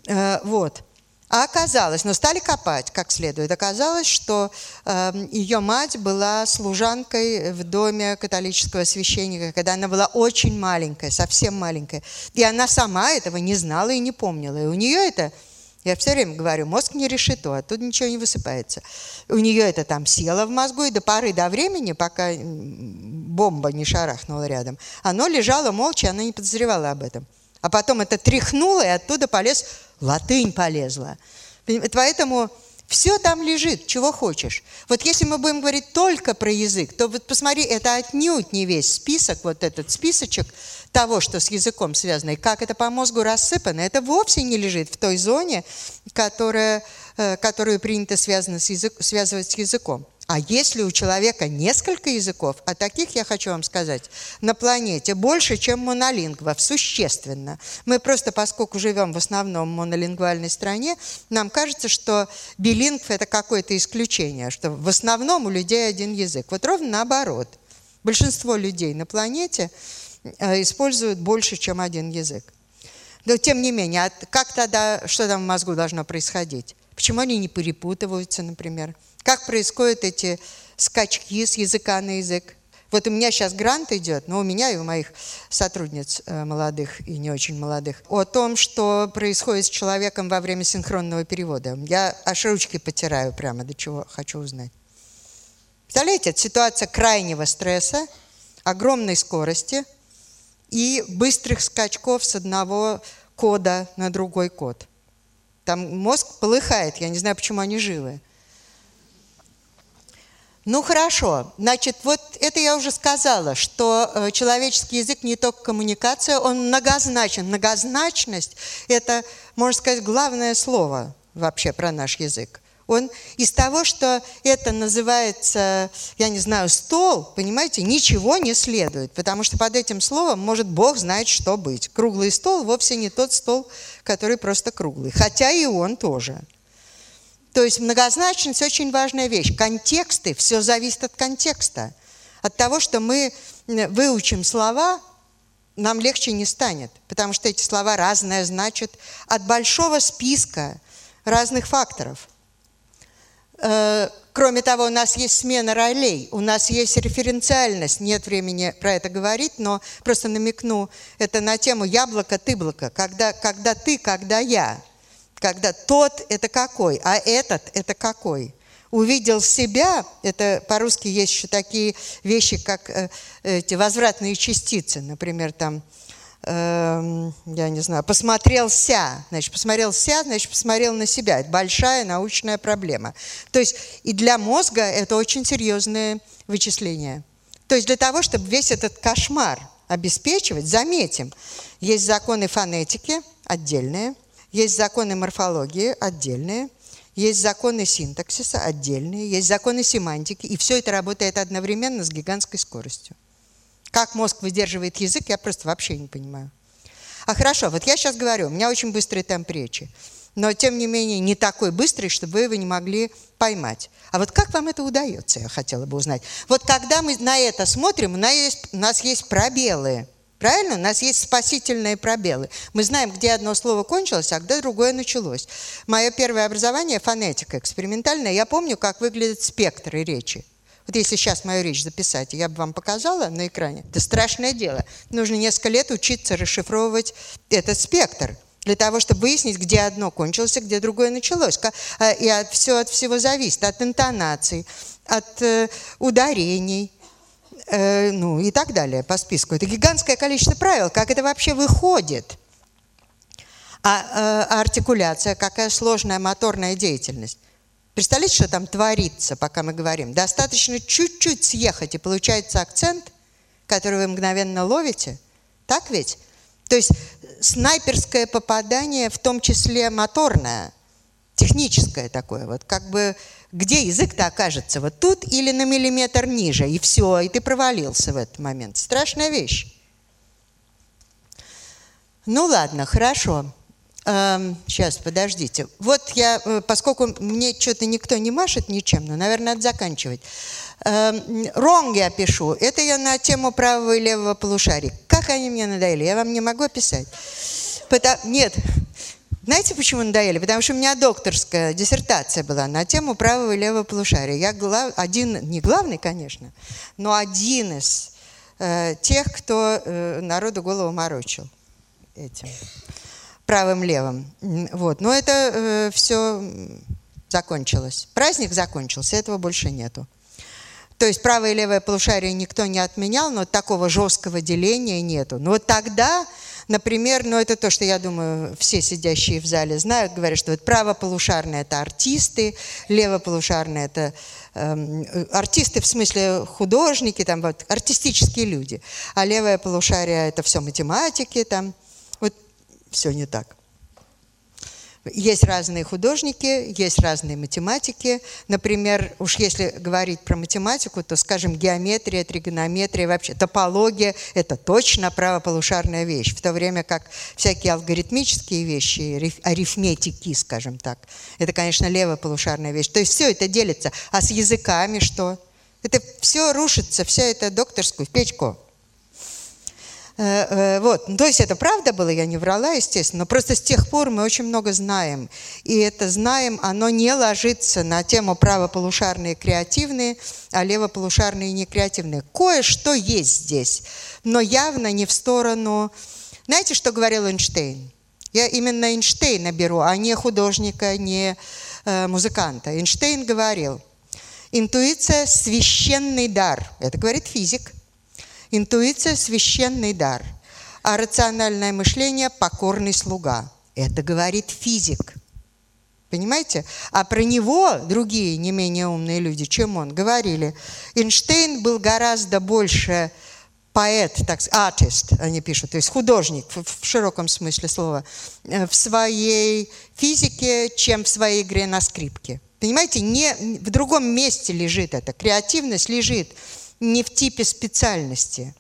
Э, вот. А оказалось, но стали копать как следует, оказалось, что э, эм, ее мать была служанкой в доме католического священника, когда она была очень маленькая, совсем маленькая. И она сама этого не знала и не помнила. И у нее это я все время говорю, мозг не решит то, оттуда ничего не высыпается. У нее это там село в мозгу, и до поры до времени, пока бомба не шарахнула рядом, оно лежало молча, она не подозревала об этом. А потом это тряхнуло, и оттуда полез, латынь полезла. Поэтому все там лежит, чего хочешь. Вот если мы будем говорить только про язык, то вот посмотри, это отнюдь не весь список, вот этот списочек того, что с языком связано, и как это по мозгу рассыпано. Это вовсе не лежит в той зоне, которая, э, которую принято связано с язык, связывать с языком. А если у человека несколько языков, а таких, я хочу вам сказать, на планете больше, чем монолингвов, существенно. Мы просто, поскольку живем в основном монолингвальной стране, нам кажется, что билингв – это какое-то исключение, что в основном у людей один язык. Вот ровно наоборот. Большинство людей на планете э, используют больше, чем один язык. Но тем не менее, а как тогда, что там в мозгу должно происходить? Почему они не перепутываются, например? Как происходят эти скачки с языка на язык? Вот у меня сейчас грант идет, но у меня и у моих сотрудниц э, молодых и не очень молодых, о том, что происходит с человеком во время синхронного перевода. Я аж ручки потираю прямо, до чего хочу узнать. Представляете, это ситуация крайнего стресса, огромной скорости и быстрых скачков с одного кода на другой код. Там мозг полыхает, я не знаю, почему они живы. Ну хорошо, значит, вот это я уже сказала, что э, человеческий язык не только коммуникация, он многозначен. Многозначность – это, можно сказать, главное слово вообще про наш язык. Он из того, что это называется, я не знаю, стол, понимаете, ничего не следует, потому что под этим словом может Бог знает, что быть. Круглый стол вовсе не тот стол, который просто круглый, хотя и он тоже – то есть многозначность очень важная вещь. Контексты, все зависит от контекста. От того, что мы выучим слова, нам легче не станет, потому что эти слова разные значат от большого списка разных факторов. Э, кроме того, у нас есть смена ролей, у нас есть референциальность. Нет времени про это говорить, но просто намекну это на тему яблоко-тыблоко. Когда, когда ты, когда я когда тот – это какой, а этот – это какой. Увидел себя, это по-русски есть еще такие вещи, как э, эти возвратные частицы, например, там, э, я не знаю, посмотрелся, значит, посмотрелся, значит, посмотрел на себя. Это большая научная проблема. То есть и для мозга это очень серьезное вычисление. То есть для того, чтобы весь этот кошмар обеспечивать, заметим, есть законы фонетики отдельные – есть законы морфологии отдельные, есть законы синтаксиса отдельные, есть законы семантики, и все это работает одновременно с гигантской скоростью. Как мозг выдерживает язык, я просто вообще не понимаю. А хорошо, вот я сейчас говорю, у меня очень быстрый темп речи, но тем не менее не такой быстрый, чтобы вы его не могли поймать. А вот как вам это удается, я хотела бы узнать. Вот когда мы на это смотрим, у нас есть, у нас есть пробелы – Правильно? У нас есть спасительные пробелы. Мы знаем, где одно слово кончилось, а где другое началось. Мое первое образование – фонетика экспериментальная. Я помню, как выглядят спектры речи. Вот если сейчас мою речь записать, я бы вам показала на экране. Это страшное дело. Нужно несколько лет учиться расшифровывать этот спектр для того, чтобы выяснить, где одно кончилось, а где другое началось. А, и все от всего зависит. От интонаций, от э, ударений, э, ну и так далее по списку. Это гигантское количество правил, как это вообще выходит. А, э, артикуляция, какая сложная моторная деятельность. Представляете, что там творится, пока мы говорим? Достаточно чуть-чуть съехать, и получается акцент, который вы мгновенно ловите. Так ведь? То есть снайперское попадание, в том числе моторное, техническое такое, вот как бы где язык-то окажется, вот тут или на миллиметр ниже, и все, и ты провалился в этот момент. Страшная вещь. Ну ладно, хорошо. Эм, сейчас, подождите. Вот я, э, поскольку мне что-то никто не машет ничем, ну, наверное, надо заканчивать. Эм, wrong я пишу. Это я на тему правого и левого полушарий. Как они мне надоели? Я вам не могу описать. Потому... Нет, знаете, почему надоели? Потому что у меня докторская диссертация была на тему правого и левого полушария. Я глав... один, не главный, конечно, но один из э, тех, кто э, народу голову морочил этим правым-левым. Вот. Но это э, все закончилось. Праздник закончился, этого больше нету. То есть правое и левое полушарие никто не отменял, но такого жесткого деления нету. Но вот тогда Например, ну это то, что я думаю, все сидящие в зале знают, говорят, что вот правополушарные – это артисты, левополушарные – это э, артисты в смысле художники, там вот артистические люди, а левое полушарие – это все математики, там вот все не так. Есть разные художники, есть разные математики. Например, уж если говорить про математику, то, скажем, геометрия, тригонометрия, вообще топология – это точно правополушарная вещь, в то время как всякие алгоритмические вещи, арифметики, скажем так, это, конечно, левополушарная вещь. То есть все это делится. А с языками что? Это все рушится, вся эта докторскую в печку. Э, э, вот. Ну, то есть это правда было, я не врала, естественно, но просто с тех пор мы очень много знаем. И это знаем, оно не ложится на тему правополушарные креативные, а левополушарные некреативные. Кое-что есть здесь, но явно не в сторону... Знаете, что говорил Эйнштейн? Я именно Эйнштейна беру, а не художника, не э, музыканта. Эйнштейн говорил, интуиция – священный дар. Это говорит физик – Интуиция – священный дар, а рациональное мышление – покорный слуга. Это говорит физик. Понимаете? А про него другие не менее умные люди, чем он, говорили. Эйнштейн был гораздо больше поэт, так артист, они пишут, то есть художник в, широком смысле слова, э, в своей физике, чем в своей игре на скрипке. Понимаете, не, в другом месте лежит это. Креативность лежит не в типе специальности,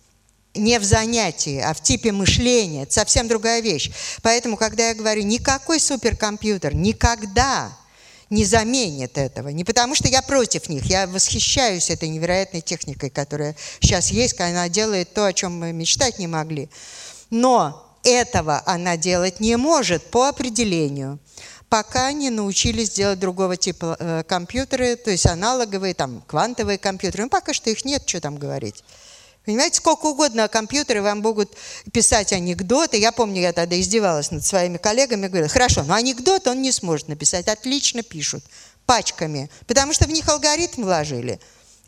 не в занятии, а в типе мышления. Это совсем другая вещь. Поэтому, когда я говорю, никакой суперкомпьютер никогда не заменит этого. Не потому, что я против них. Я восхищаюсь этой невероятной техникой, которая сейчас есть, когда она делает то, о чем мы мечтать не могли. Но этого она делать не может по определению пока не научились делать другого типа э, компьютеры, то есть аналоговые, там, квантовые компьютеры. Ну, пока что их нет, что там говорить. Понимаете, сколько угодно компьютеры вам могут писать анекдоты. Я помню, я тогда издевалась над своими коллегами, говорила, хорошо, но анекдот он не сможет написать. Отлично пишут, пачками, потому что в них алгоритм вложили.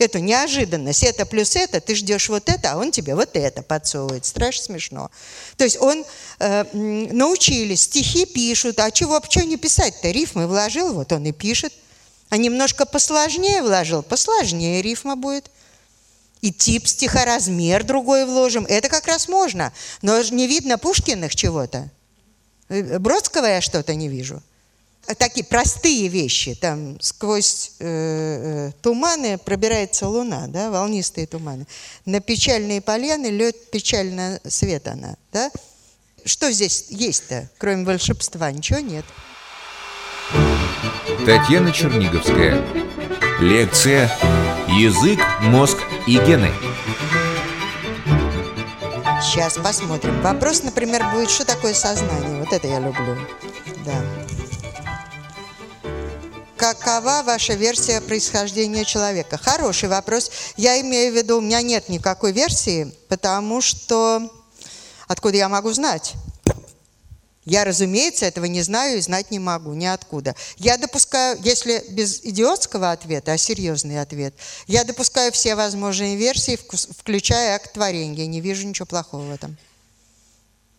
Эту неожиданность, это плюс это, ты ждешь вот это, а он тебе вот это подсовывает. Страшно смешно. То есть он э, научились, стихи пишут, а чего, что не писать-то? Рифмы вложил, вот он и пишет. А немножко посложнее вложил, посложнее рифма будет и тип стиха, размер другой вложим. Это как раз можно. Но не видно Пушкиных чего-то. Э, Бродского я что-то не вижу. Такие простые вещи. Там сквозь э, э, туманы пробирается луна, да, волнистые туманы. На печальные поляны лед печально свет она. Да? Что здесь есть-то, кроме волшебства? Ничего нет. Татьяна Черниговская. Лекция «Язык, мозг и гены». Сейчас посмотрим. Вопрос, например, будет, что такое сознание? Вот это я люблю. Да. Какова ваша версия происхождения человека? Хороший вопрос. Я имею в виду, у меня нет никакой версии, потому что откуда я могу знать? Я, разумеется, этого не знаю и знать не могу, ниоткуда. Я допускаю, если без идиотского ответа, а серьезный ответ, я допускаю все возможные версии, включая акт творения. Не вижу ничего плохого в этом.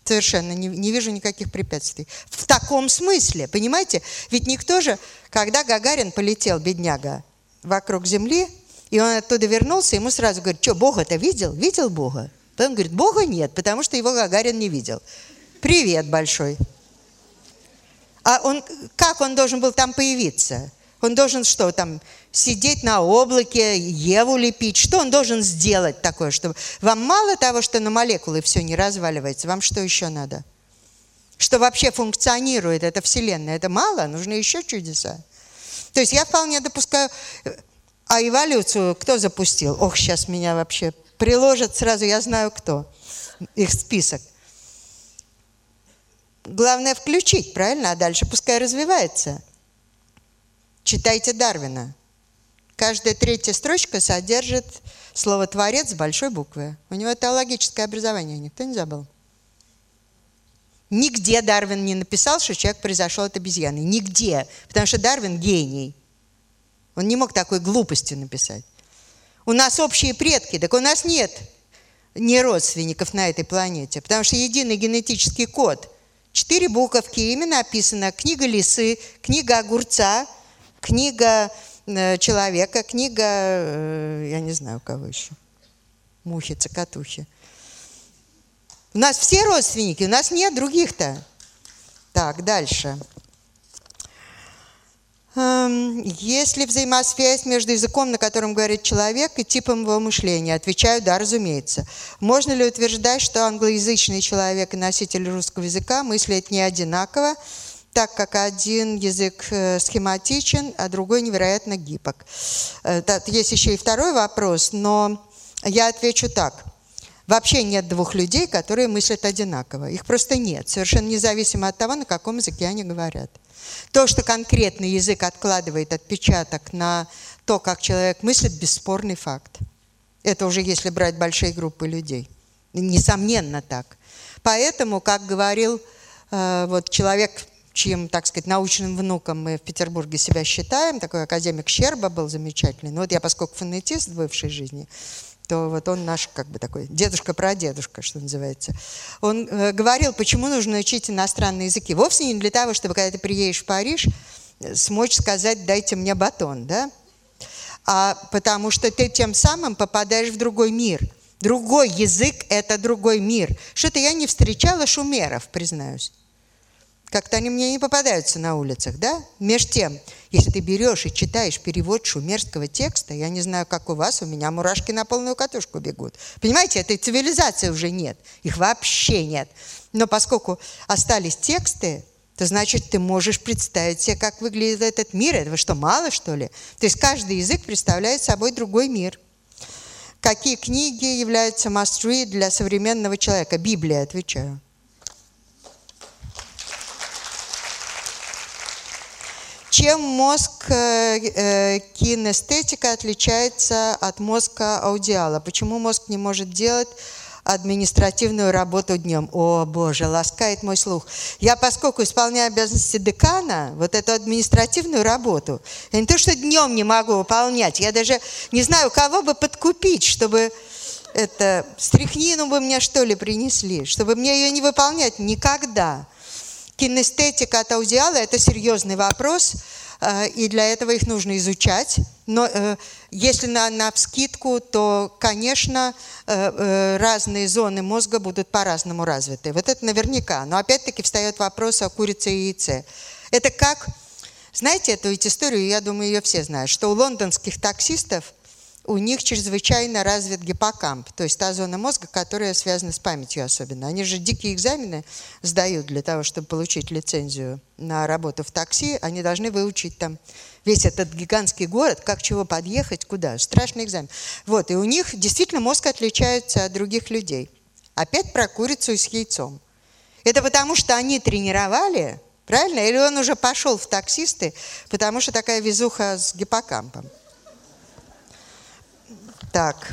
Совершенно не, не вижу никаких препятствий. В таком смысле, понимаете? Ведь никто же, когда Гагарин полетел, бедняга, вокруг Земли, и он оттуда вернулся, ему сразу говорят, что, Бога-то видел? Видел Бога? Потом говорит, Бога нет, потому что его Гагарин не видел. Привет большой. А он, как он должен был там появиться? Он должен что, там, сидеть на облаке, Еву лепить? Что он должен сделать такое, чтобы... Вам мало того, что на молекулы все не разваливается, вам что еще надо? Что вообще функционирует эта Вселенная? Это мало? Нужны еще чудеса. То есть я вполне допускаю... А эволюцию кто запустил? Ох, сейчас меня вообще приложат сразу, я знаю кто. Их список. Главное включить, правильно? А дальше пускай развивается. Читайте Дарвина. Каждая третья строчка содержит слово «творец» с большой буквы. У него теологическое образование, никто не забыл. Нигде Дарвин не написал, что человек произошел от обезьяны. Нигде. Потому что Дарвин гений. Он не мог такой глупости написать. У нас общие предки, так у нас нет не родственников на этой планете, потому что единый генетический код – Четыре буковки, именно описано. Книга лисы, книга огурца, книга э, человека, книга, э, я не знаю, кого еще, мухи, цокотухи. У нас все родственники, у нас нет других-то. Так, дальше. Эм, есть ли взаимосвязь между языком, на котором говорит человек, и типом его мышления? Отвечаю, да, разумеется. Можно ли утверждать, что англоязычный человек и носитель русского языка мыслят не одинаково, так как один язык э, схематичен, а другой невероятно гибок? Э, есть еще и второй вопрос, но я отвечу так. Вообще нет двух людей, которые мыслят одинаково. Их просто нет, совершенно независимо от того, на каком языке они говорят. То, что конкретный язык откладывает отпечаток на то, как человек мыслит, бесспорный факт. Это уже если брать большие группы людей. Несомненно так. Поэтому, как говорил э, вот человек, чьим, так сказать, научным внуком мы в Петербурге себя считаем, такой академик Щерба был замечательный. Ну вот я, поскольку фонетист в бывшей жизни, то вот он наш как бы такой дедушка-прадедушка, что называется. Он э, говорил, почему нужно учить иностранные языки. Вовсе не для того, чтобы когда ты приедешь в Париж, смочь сказать «дайте мне батон», да? А потому что ты тем самым попадаешь в другой мир. Другой язык – это другой мир. Что-то я не встречала шумеров, признаюсь. Как-то они мне не попадаются на улицах, да? Меж тем, если ты берешь и читаешь перевод шумерского текста, я не знаю, как у вас, у меня мурашки на полную катушку бегут. Понимаете, этой цивилизации уже нет, их вообще нет. Но поскольку остались тексты, то значит, ты можешь представить себе, как выглядит этот мир. Этого что, мало, что ли? То есть каждый язык представляет собой другой мир. Какие книги являются must для современного человека? Библия, отвечаю. Чем мозг э, э, кинестетика отличается от мозга аудиала? Почему мозг не может делать административную работу днем. О, Боже, ласкает мой слух. Я, поскольку исполняю обязанности декана, вот эту административную работу, я не то, что днем не могу выполнять, я даже не знаю, кого бы подкупить, чтобы это стряхнину бы мне что ли принесли, чтобы мне ее не выполнять никогда. Кинестетика от аудиала – это серьезный вопрос, э, и для этого их нужно изучать. Но э, если на, на вскидку, то, конечно, э, разные зоны мозга будут по-разному развиты. Вот это наверняка. Но опять-таки встает вопрос о курице и яйце. Это как, знаете эту ведь историю, я думаю, ее все знают, что у лондонских таксистов – у них чрезвычайно развит гиппокамп, то есть та зона мозга, которая связана с памятью особенно. Они же дикие экзамены сдают для того, чтобы получить лицензию на работу в такси. Они должны выучить там весь этот гигантский город, как чего подъехать, куда. Страшный экзамен. Вот, и у них действительно мозг отличается от других людей. Опять про курицу с яйцом. Это потому, что они тренировали, правильно? Или он уже пошел в таксисты, потому что такая везуха с гиппокампом. Так.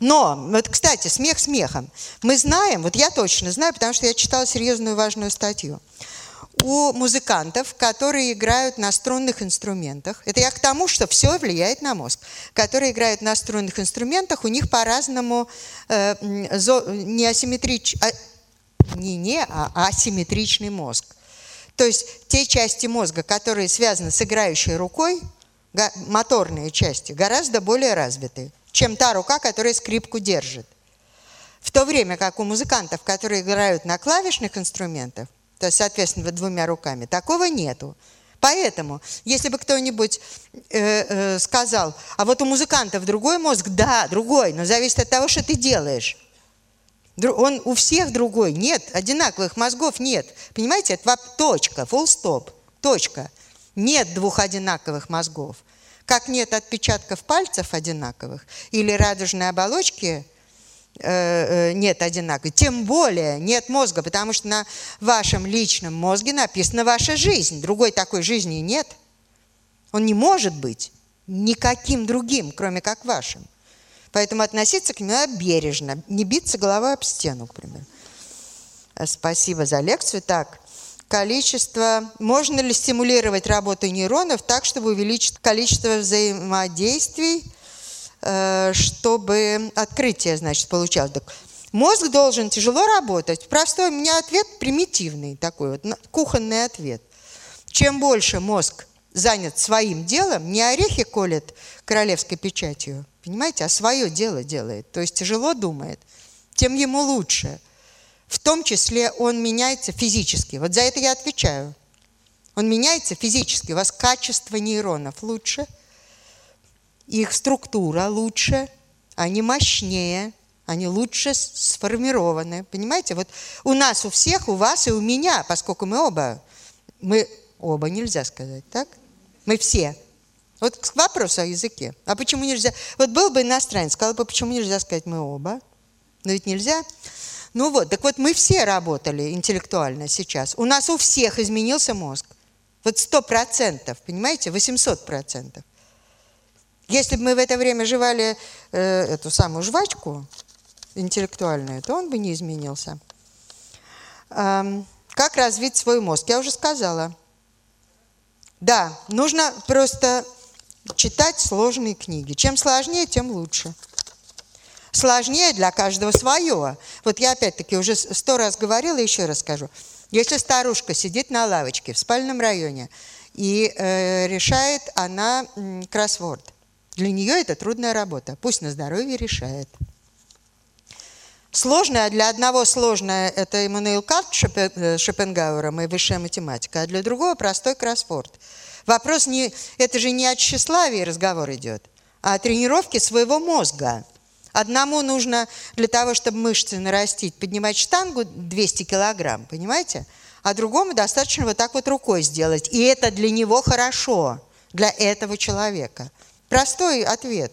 Но, вот, кстати, смех смехом. Мы знаем, вот я точно знаю, потому что я читала серьезную важную статью. У музыкантов, которые играют на струнных инструментах, это я к тому, что все влияет на мозг, которые играют на струнных инструментах, у них по-разному э, не асимметрич, а, не не, а асимметричный мозг. То есть те части мозга, которые связаны с играющей рукой, моторные части гораздо более развиты, чем та рука, которая скрипку держит. В то время как у музыкантов, которые играют на клавишных инструментах, то есть, соответственно, двумя руками, такого нету. Поэтому, если бы кто-нибудь э, э, сказал, а вот у музыкантов другой мозг, да, другой, но зависит от того, что ты делаешь. Он у всех другой. Нет, одинаковых мозгов нет. Понимаете, это точка, full stop, точка. Нет двух одинаковых мозгов. Как нет отпечатков пальцев одинаковых или радужной оболочки э, э, нет одинаковой, тем более нет мозга, потому что на вашем личном мозге написана ваша жизнь. Другой такой жизни нет. Он не может быть никаким другим, кроме как вашим. Поэтому относиться к нему бережно, не биться головой об стену, к примеру. Спасибо за лекцию. Так, количество, можно ли стимулировать работу нейронов так, чтобы увеличить количество взаимодействий, э, чтобы открытие, значит, получалось. Мозг должен тяжело работать. Простой у меня ответ примитивный такой вот, кухонный ответ. Чем больше мозг занят своим делом, не орехи колет королевской печатью, понимаете, а свое дело делает, то есть тяжело думает, тем ему лучше – в том числе он меняется физически. Вот за это я отвечаю. Он меняется физически. У вас качество нейронов лучше, их структура лучше, они мощнее, они лучше сформированы. Понимаете? Вот у нас, у всех, у вас и у меня, поскольку мы оба, мы оба, нельзя сказать, так? Мы все. Вот к вопросу о языке. А почему нельзя? Вот был бы иностранец, сказал бы, почему нельзя сказать мы оба? Но ведь нельзя. Ну вот, так вот мы все работали интеллектуально сейчас. У нас у всех изменился мозг. Вот сто процентов, понимаете, 800 процентов. Если бы мы в это время жевали э, эту самую жвачку интеллектуальную, то он бы не изменился. Эм, как развить свой мозг? Я уже сказала. Да, нужно просто читать сложные книги. Чем сложнее, тем лучше сложнее для каждого свое. Вот я опять-таки уже сто раз говорила, еще раз скажу. Если старушка сидит на лавочке в спальном районе и э, решает она кроссворд, для нее это трудная работа. Пусть на здоровье решает. Сложное, для одного сложное – это Эммануил Кант э, Шопенгауэром и высшая математика, а для другого – простой кроссворд. Вопрос не… Это же не о тщеславии разговор идет, а о тренировке своего мозга. Одному нужно для того, чтобы мышцы нарастить, поднимать штангу 200 килограмм, понимаете? А другому достаточно вот так вот рукой сделать. И это для него хорошо, для этого человека. Простой ответ.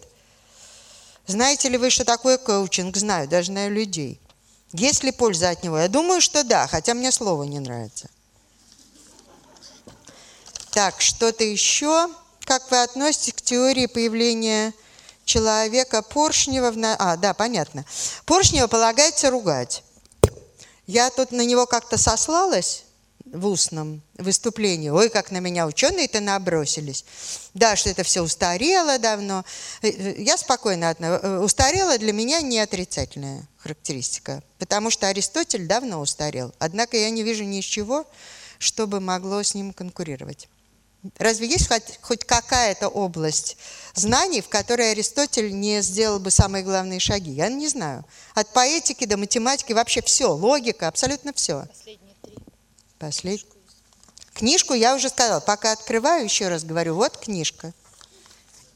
Знаете ли вы, что такое коучинг? Знаю, даже знаю людей. Есть ли польза от него? Я думаю, что да, хотя мне слово не нравится. Так, что-то еще? Как вы относитесь к теории появления человека Поршнева? В... А, да, понятно. Поршнева полагается ругать. Я тут на него как-то сослалась, в устном выступлении. Ой, как на меня ученые-то набросились. Да, что это все устарело давно. Э, э, я спокойно отношусь. Э, устарело для меня не отрицательная характеристика, потому что Аристотель давно устарел. Однако я не вижу ни из чего, чтобы могло с ним конкурировать. Разве есть хоть, хоть какая-то область знаний, в которой Аристотель не сделал бы самые главные шаги? Я не знаю. От поэтики до математики вообще все, логика, абсолютно все. Последний Последний. Книжку я уже сказала. Пока открываю, еще раз говорю, вот книжка.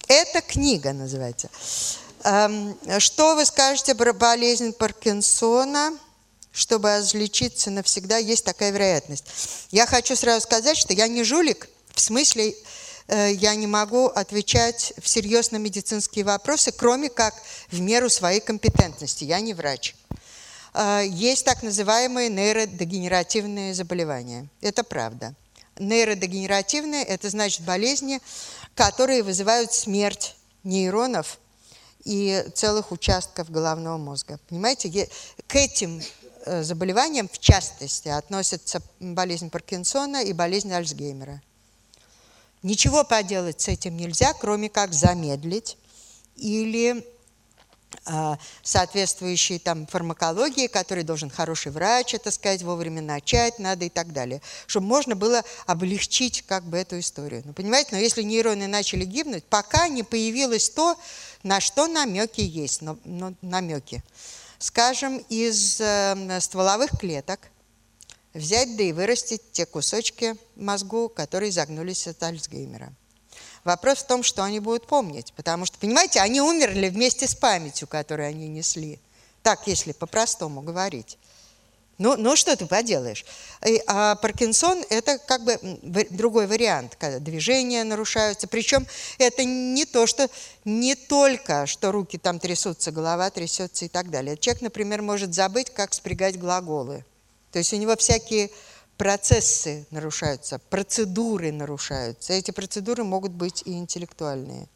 Это книга называется. Эм, что вы скажете про болезнь Паркинсона? Чтобы излечиться навсегда, есть такая вероятность. Я хочу сразу сказать, что я не жулик, в смысле, э, я не могу отвечать всерьез на медицинские вопросы, кроме как в меру своей компетентности. Я не врач. А, есть так называемые нейродегенеративные заболевания. Это правда. Нейродегенеративные – это значит болезни, которые вызывают смерть нейронов и целых участков головного мозга. Понимаете, к этим э, заболеваниям в частности относятся болезнь Паркинсона и болезнь Альцгеймера. Ничего поделать с этим нельзя, кроме как замедлить или а, соответствующей там фармакологии, который должен хороший врач, это сказать, вовремя начать надо и так далее, чтобы можно было облегчить как бы эту историю. Ну, понимаете, но если нейроны начали гибнуть, пока не появилось то, на что намеки есть, но, но намеки. Скажем, из э, стволовых клеток взять да и вырастить те кусочки мозгу, которые загнулись от Альцгеймера. Вопрос в том, что они будут помнить, потому что, понимаете, они умерли вместе с памятью, которую они несли. Так, если по-простому говорить. Ну, ну, что ты поделаешь? И, а Паркинсон – это как бы другой вариант, когда движения нарушаются. Причем это не то, что не только, что руки там трясутся, голова трясется и так далее. Человек, например, может забыть, как спрягать глаголы. То есть у него всякие процессы нарушаются, процедуры нарушаются. Эти процедуры могут быть и интеллектуальные.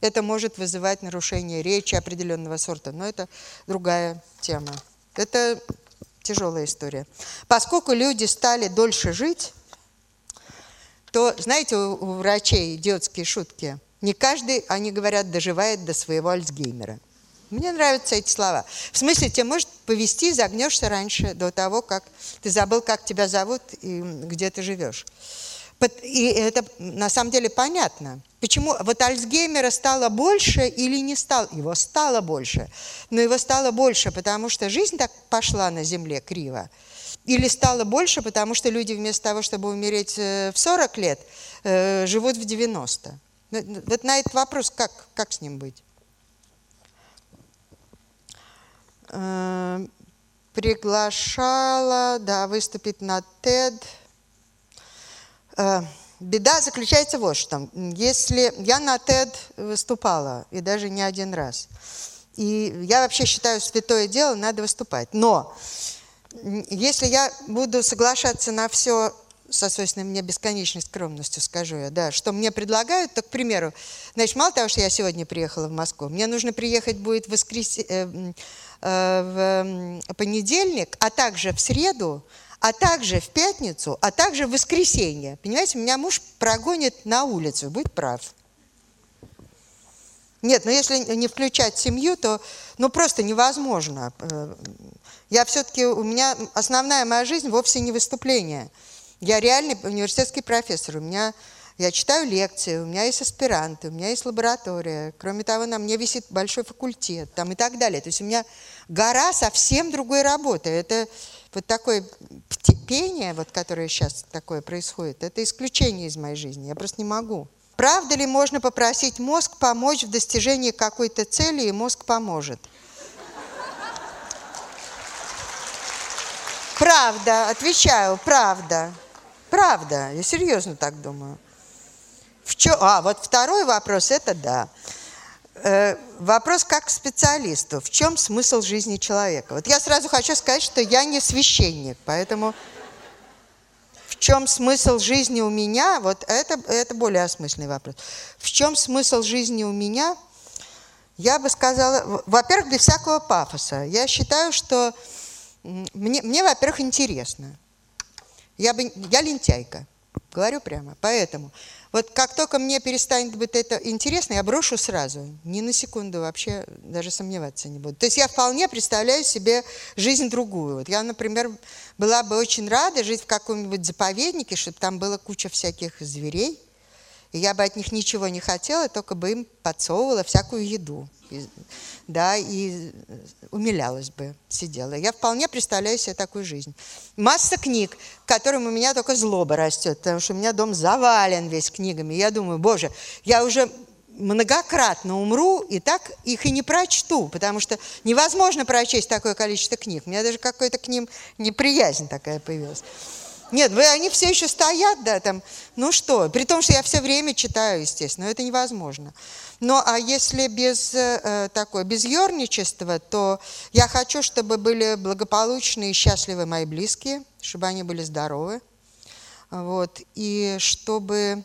Это может вызывать нарушение речи определенного сорта, но это другая тема. Это тяжелая история. Поскольку люди стали дольше жить, то, знаете, у врачей идиотские шутки. Не каждый, они говорят, доживает до своего Альцгеймера. Мне нравятся эти слова. В смысле, тебе может повести, загнешься раньше, до того, как ты забыл, как тебя зовут и где ты живешь. И это на самом деле понятно. Почему вот Альцгеймера стало больше или не стало? Его стало больше. Но его стало больше, потому что жизнь так пошла на Земле криво. Или стало больше, потому что люди вместо того, чтобы умереть э, в 40 лет, э, живут в 90. Вот на этот вопрос как, как с ним быть? Э, приглашала, да, выступить на TED. Э, беда заключается вот чем. Если я на TED выступала, и даже не один раз, и я вообще считаю, святое дело, надо выступать. Но если я буду соглашаться на все со свойственной мне бесконечной скромностью скажу я, да, что мне предлагают, то, к примеру, значит, мало того, что я сегодня приехала в Москву, мне нужно приехать будет в, воскрес... Э, э, в понедельник, а также в среду, а также в пятницу, а также в воскресенье. Понимаете, меня муж прогонит на улицу, будет прав. Нет, ну если не включать семью, то ну просто невозможно. Э, я все-таки, у меня основная моя жизнь вовсе не выступление. Я реальный университетский профессор. У меня, я читаю лекции, у меня есть аспиранты, у меня есть лаборатория. Кроме того, на мне висит большой факультет там и так далее. То есть у меня гора совсем другой работы. Это вот такое пение, вот, которое сейчас такое происходит, это исключение из моей жизни. Я просто не могу. Правда ли можно попросить мозг помочь в достижении какой-то цели, и мозг поможет? Правда, отвечаю, правда. Правда, я серьезно так думаю. В чё? А, вот второй вопрос, это да. Э, вопрос как к специалисту. В чем смысл жизни человека? Вот я сразу хочу сказать, что я не священник, поэтому в чем смысл жизни у меня, вот это, это более осмысленный вопрос. В чем смысл жизни у меня, я бы сказала, во-первых, без всякого пафоса. Я считаю, что мне, мне во-первых, интересно. Я, бы, я лентяйка, говорю прямо. Поэтому вот как только мне перестанет быть это интересно, я брошу сразу. Ни на секунду вообще даже сомневаться не буду. То есть я вполне представляю себе жизнь другую. Вот я, например, была бы очень рада жить в каком-нибудь заповеднике, чтобы там была куча всяких зверей. И я бы от них ничего не хотела, только бы им подсовывала всякую еду да, и умилялась бы, сидела. Я вполне представляю себе такую жизнь. Масса книг, к которым у меня только злоба растет, потому что у меня дом завален весь книгами. Я думаю, боже, я уже многократно умру, и так их и не прочту, потому что невозможно прочесть такое количество книг. У меня даже какая-то к ним неприязнь такая появилась. Нет, вы, они все еще стоят, да, там, ну что, при том, что я все время читаю, естественно, это невозможно. Ну, а если без э, такой, без ерничества, то я хочу, чтобы были благополучные и счастливы мои близкие, чтобы они были здоровы, вот, и чтобы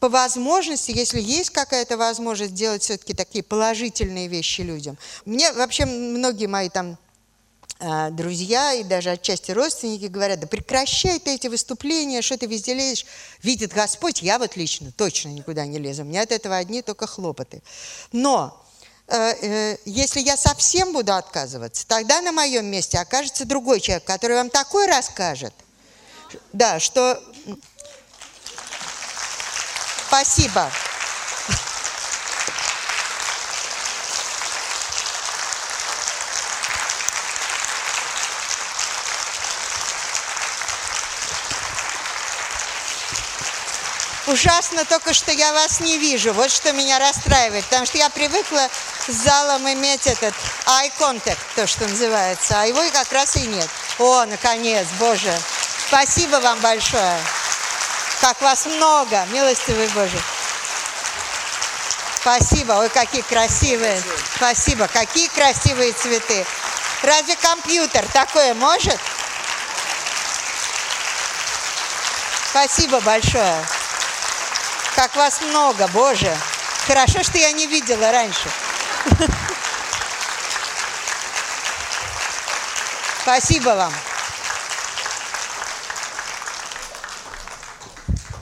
по возможности, если есть какая-то возможность делать все-таки такие положительные вещи людям. Мне вообще многие мои там друзья и даже отчасти родственники говорят, да прекращай ты эти выступления, что ты везде лезешь. Видит Господь, я вот лично точно никуда не лезу. У меня от этого одни только хлопоты. Но э, э, если я совсем буду отказываться, тогда на моем месте окажется другой человек, который вам такой расскажет, да, что... Спасибо. Ужасно только, что я вас не вижу. Вот что меня расстраивает. Потому что я привыкла с залом иметь этот eye contact, то, что называется. А его как раз и нет. О, наконец, Боже. Спасибо вам большое. Как вас много, милостивый Боже. Спасибо. Ой, какие красивые. Спасибо. Какие красивые цветы. Разве компьютер такое может? Спасибо большое. Как вас много, Боже. Хорошо, что я не видела раньше. Спасибо вам.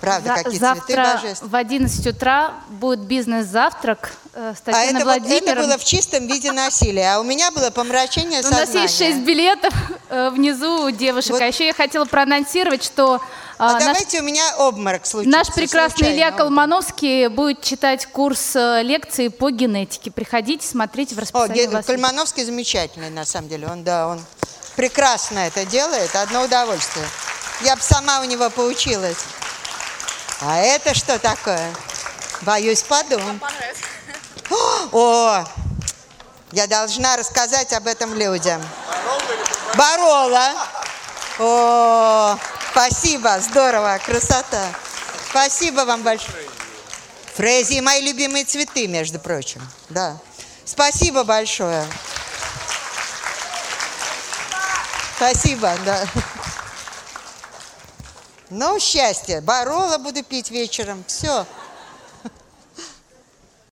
Правда, За, какие завтра цветы божественные. в 11 утра будет бизнес-завтрак э, с А Татьяной это, вот, это было в чистом виде насилия, а у меня было помрачение У сознания. нас есть 6 билетов э, внизу у девушек. Вот. А еще я хотела проанонсировать, что А а, наш, давайте у меня обморок случится. наш прекрасный Илья случайно. Колмановский будет читать курс э, лекций по генетике. Приходите, смотрите в О, расписании. Ге- у вас есть. Замечательный, на самом деле. Он, да, он прекрасно это делает, одно удовольствие. Я бы сама у него поучилась. А это что такое? Боюсь подумать. О, я должна рассказать об этом людям. Барола. О, спасибо, здорово, красота. Спасибо вам большое. Фрези мои любимые цветы, между прочим. Да. Спасибо большое. Спасибо, да. Ну, счастье. Барола буду пить вечером. Все.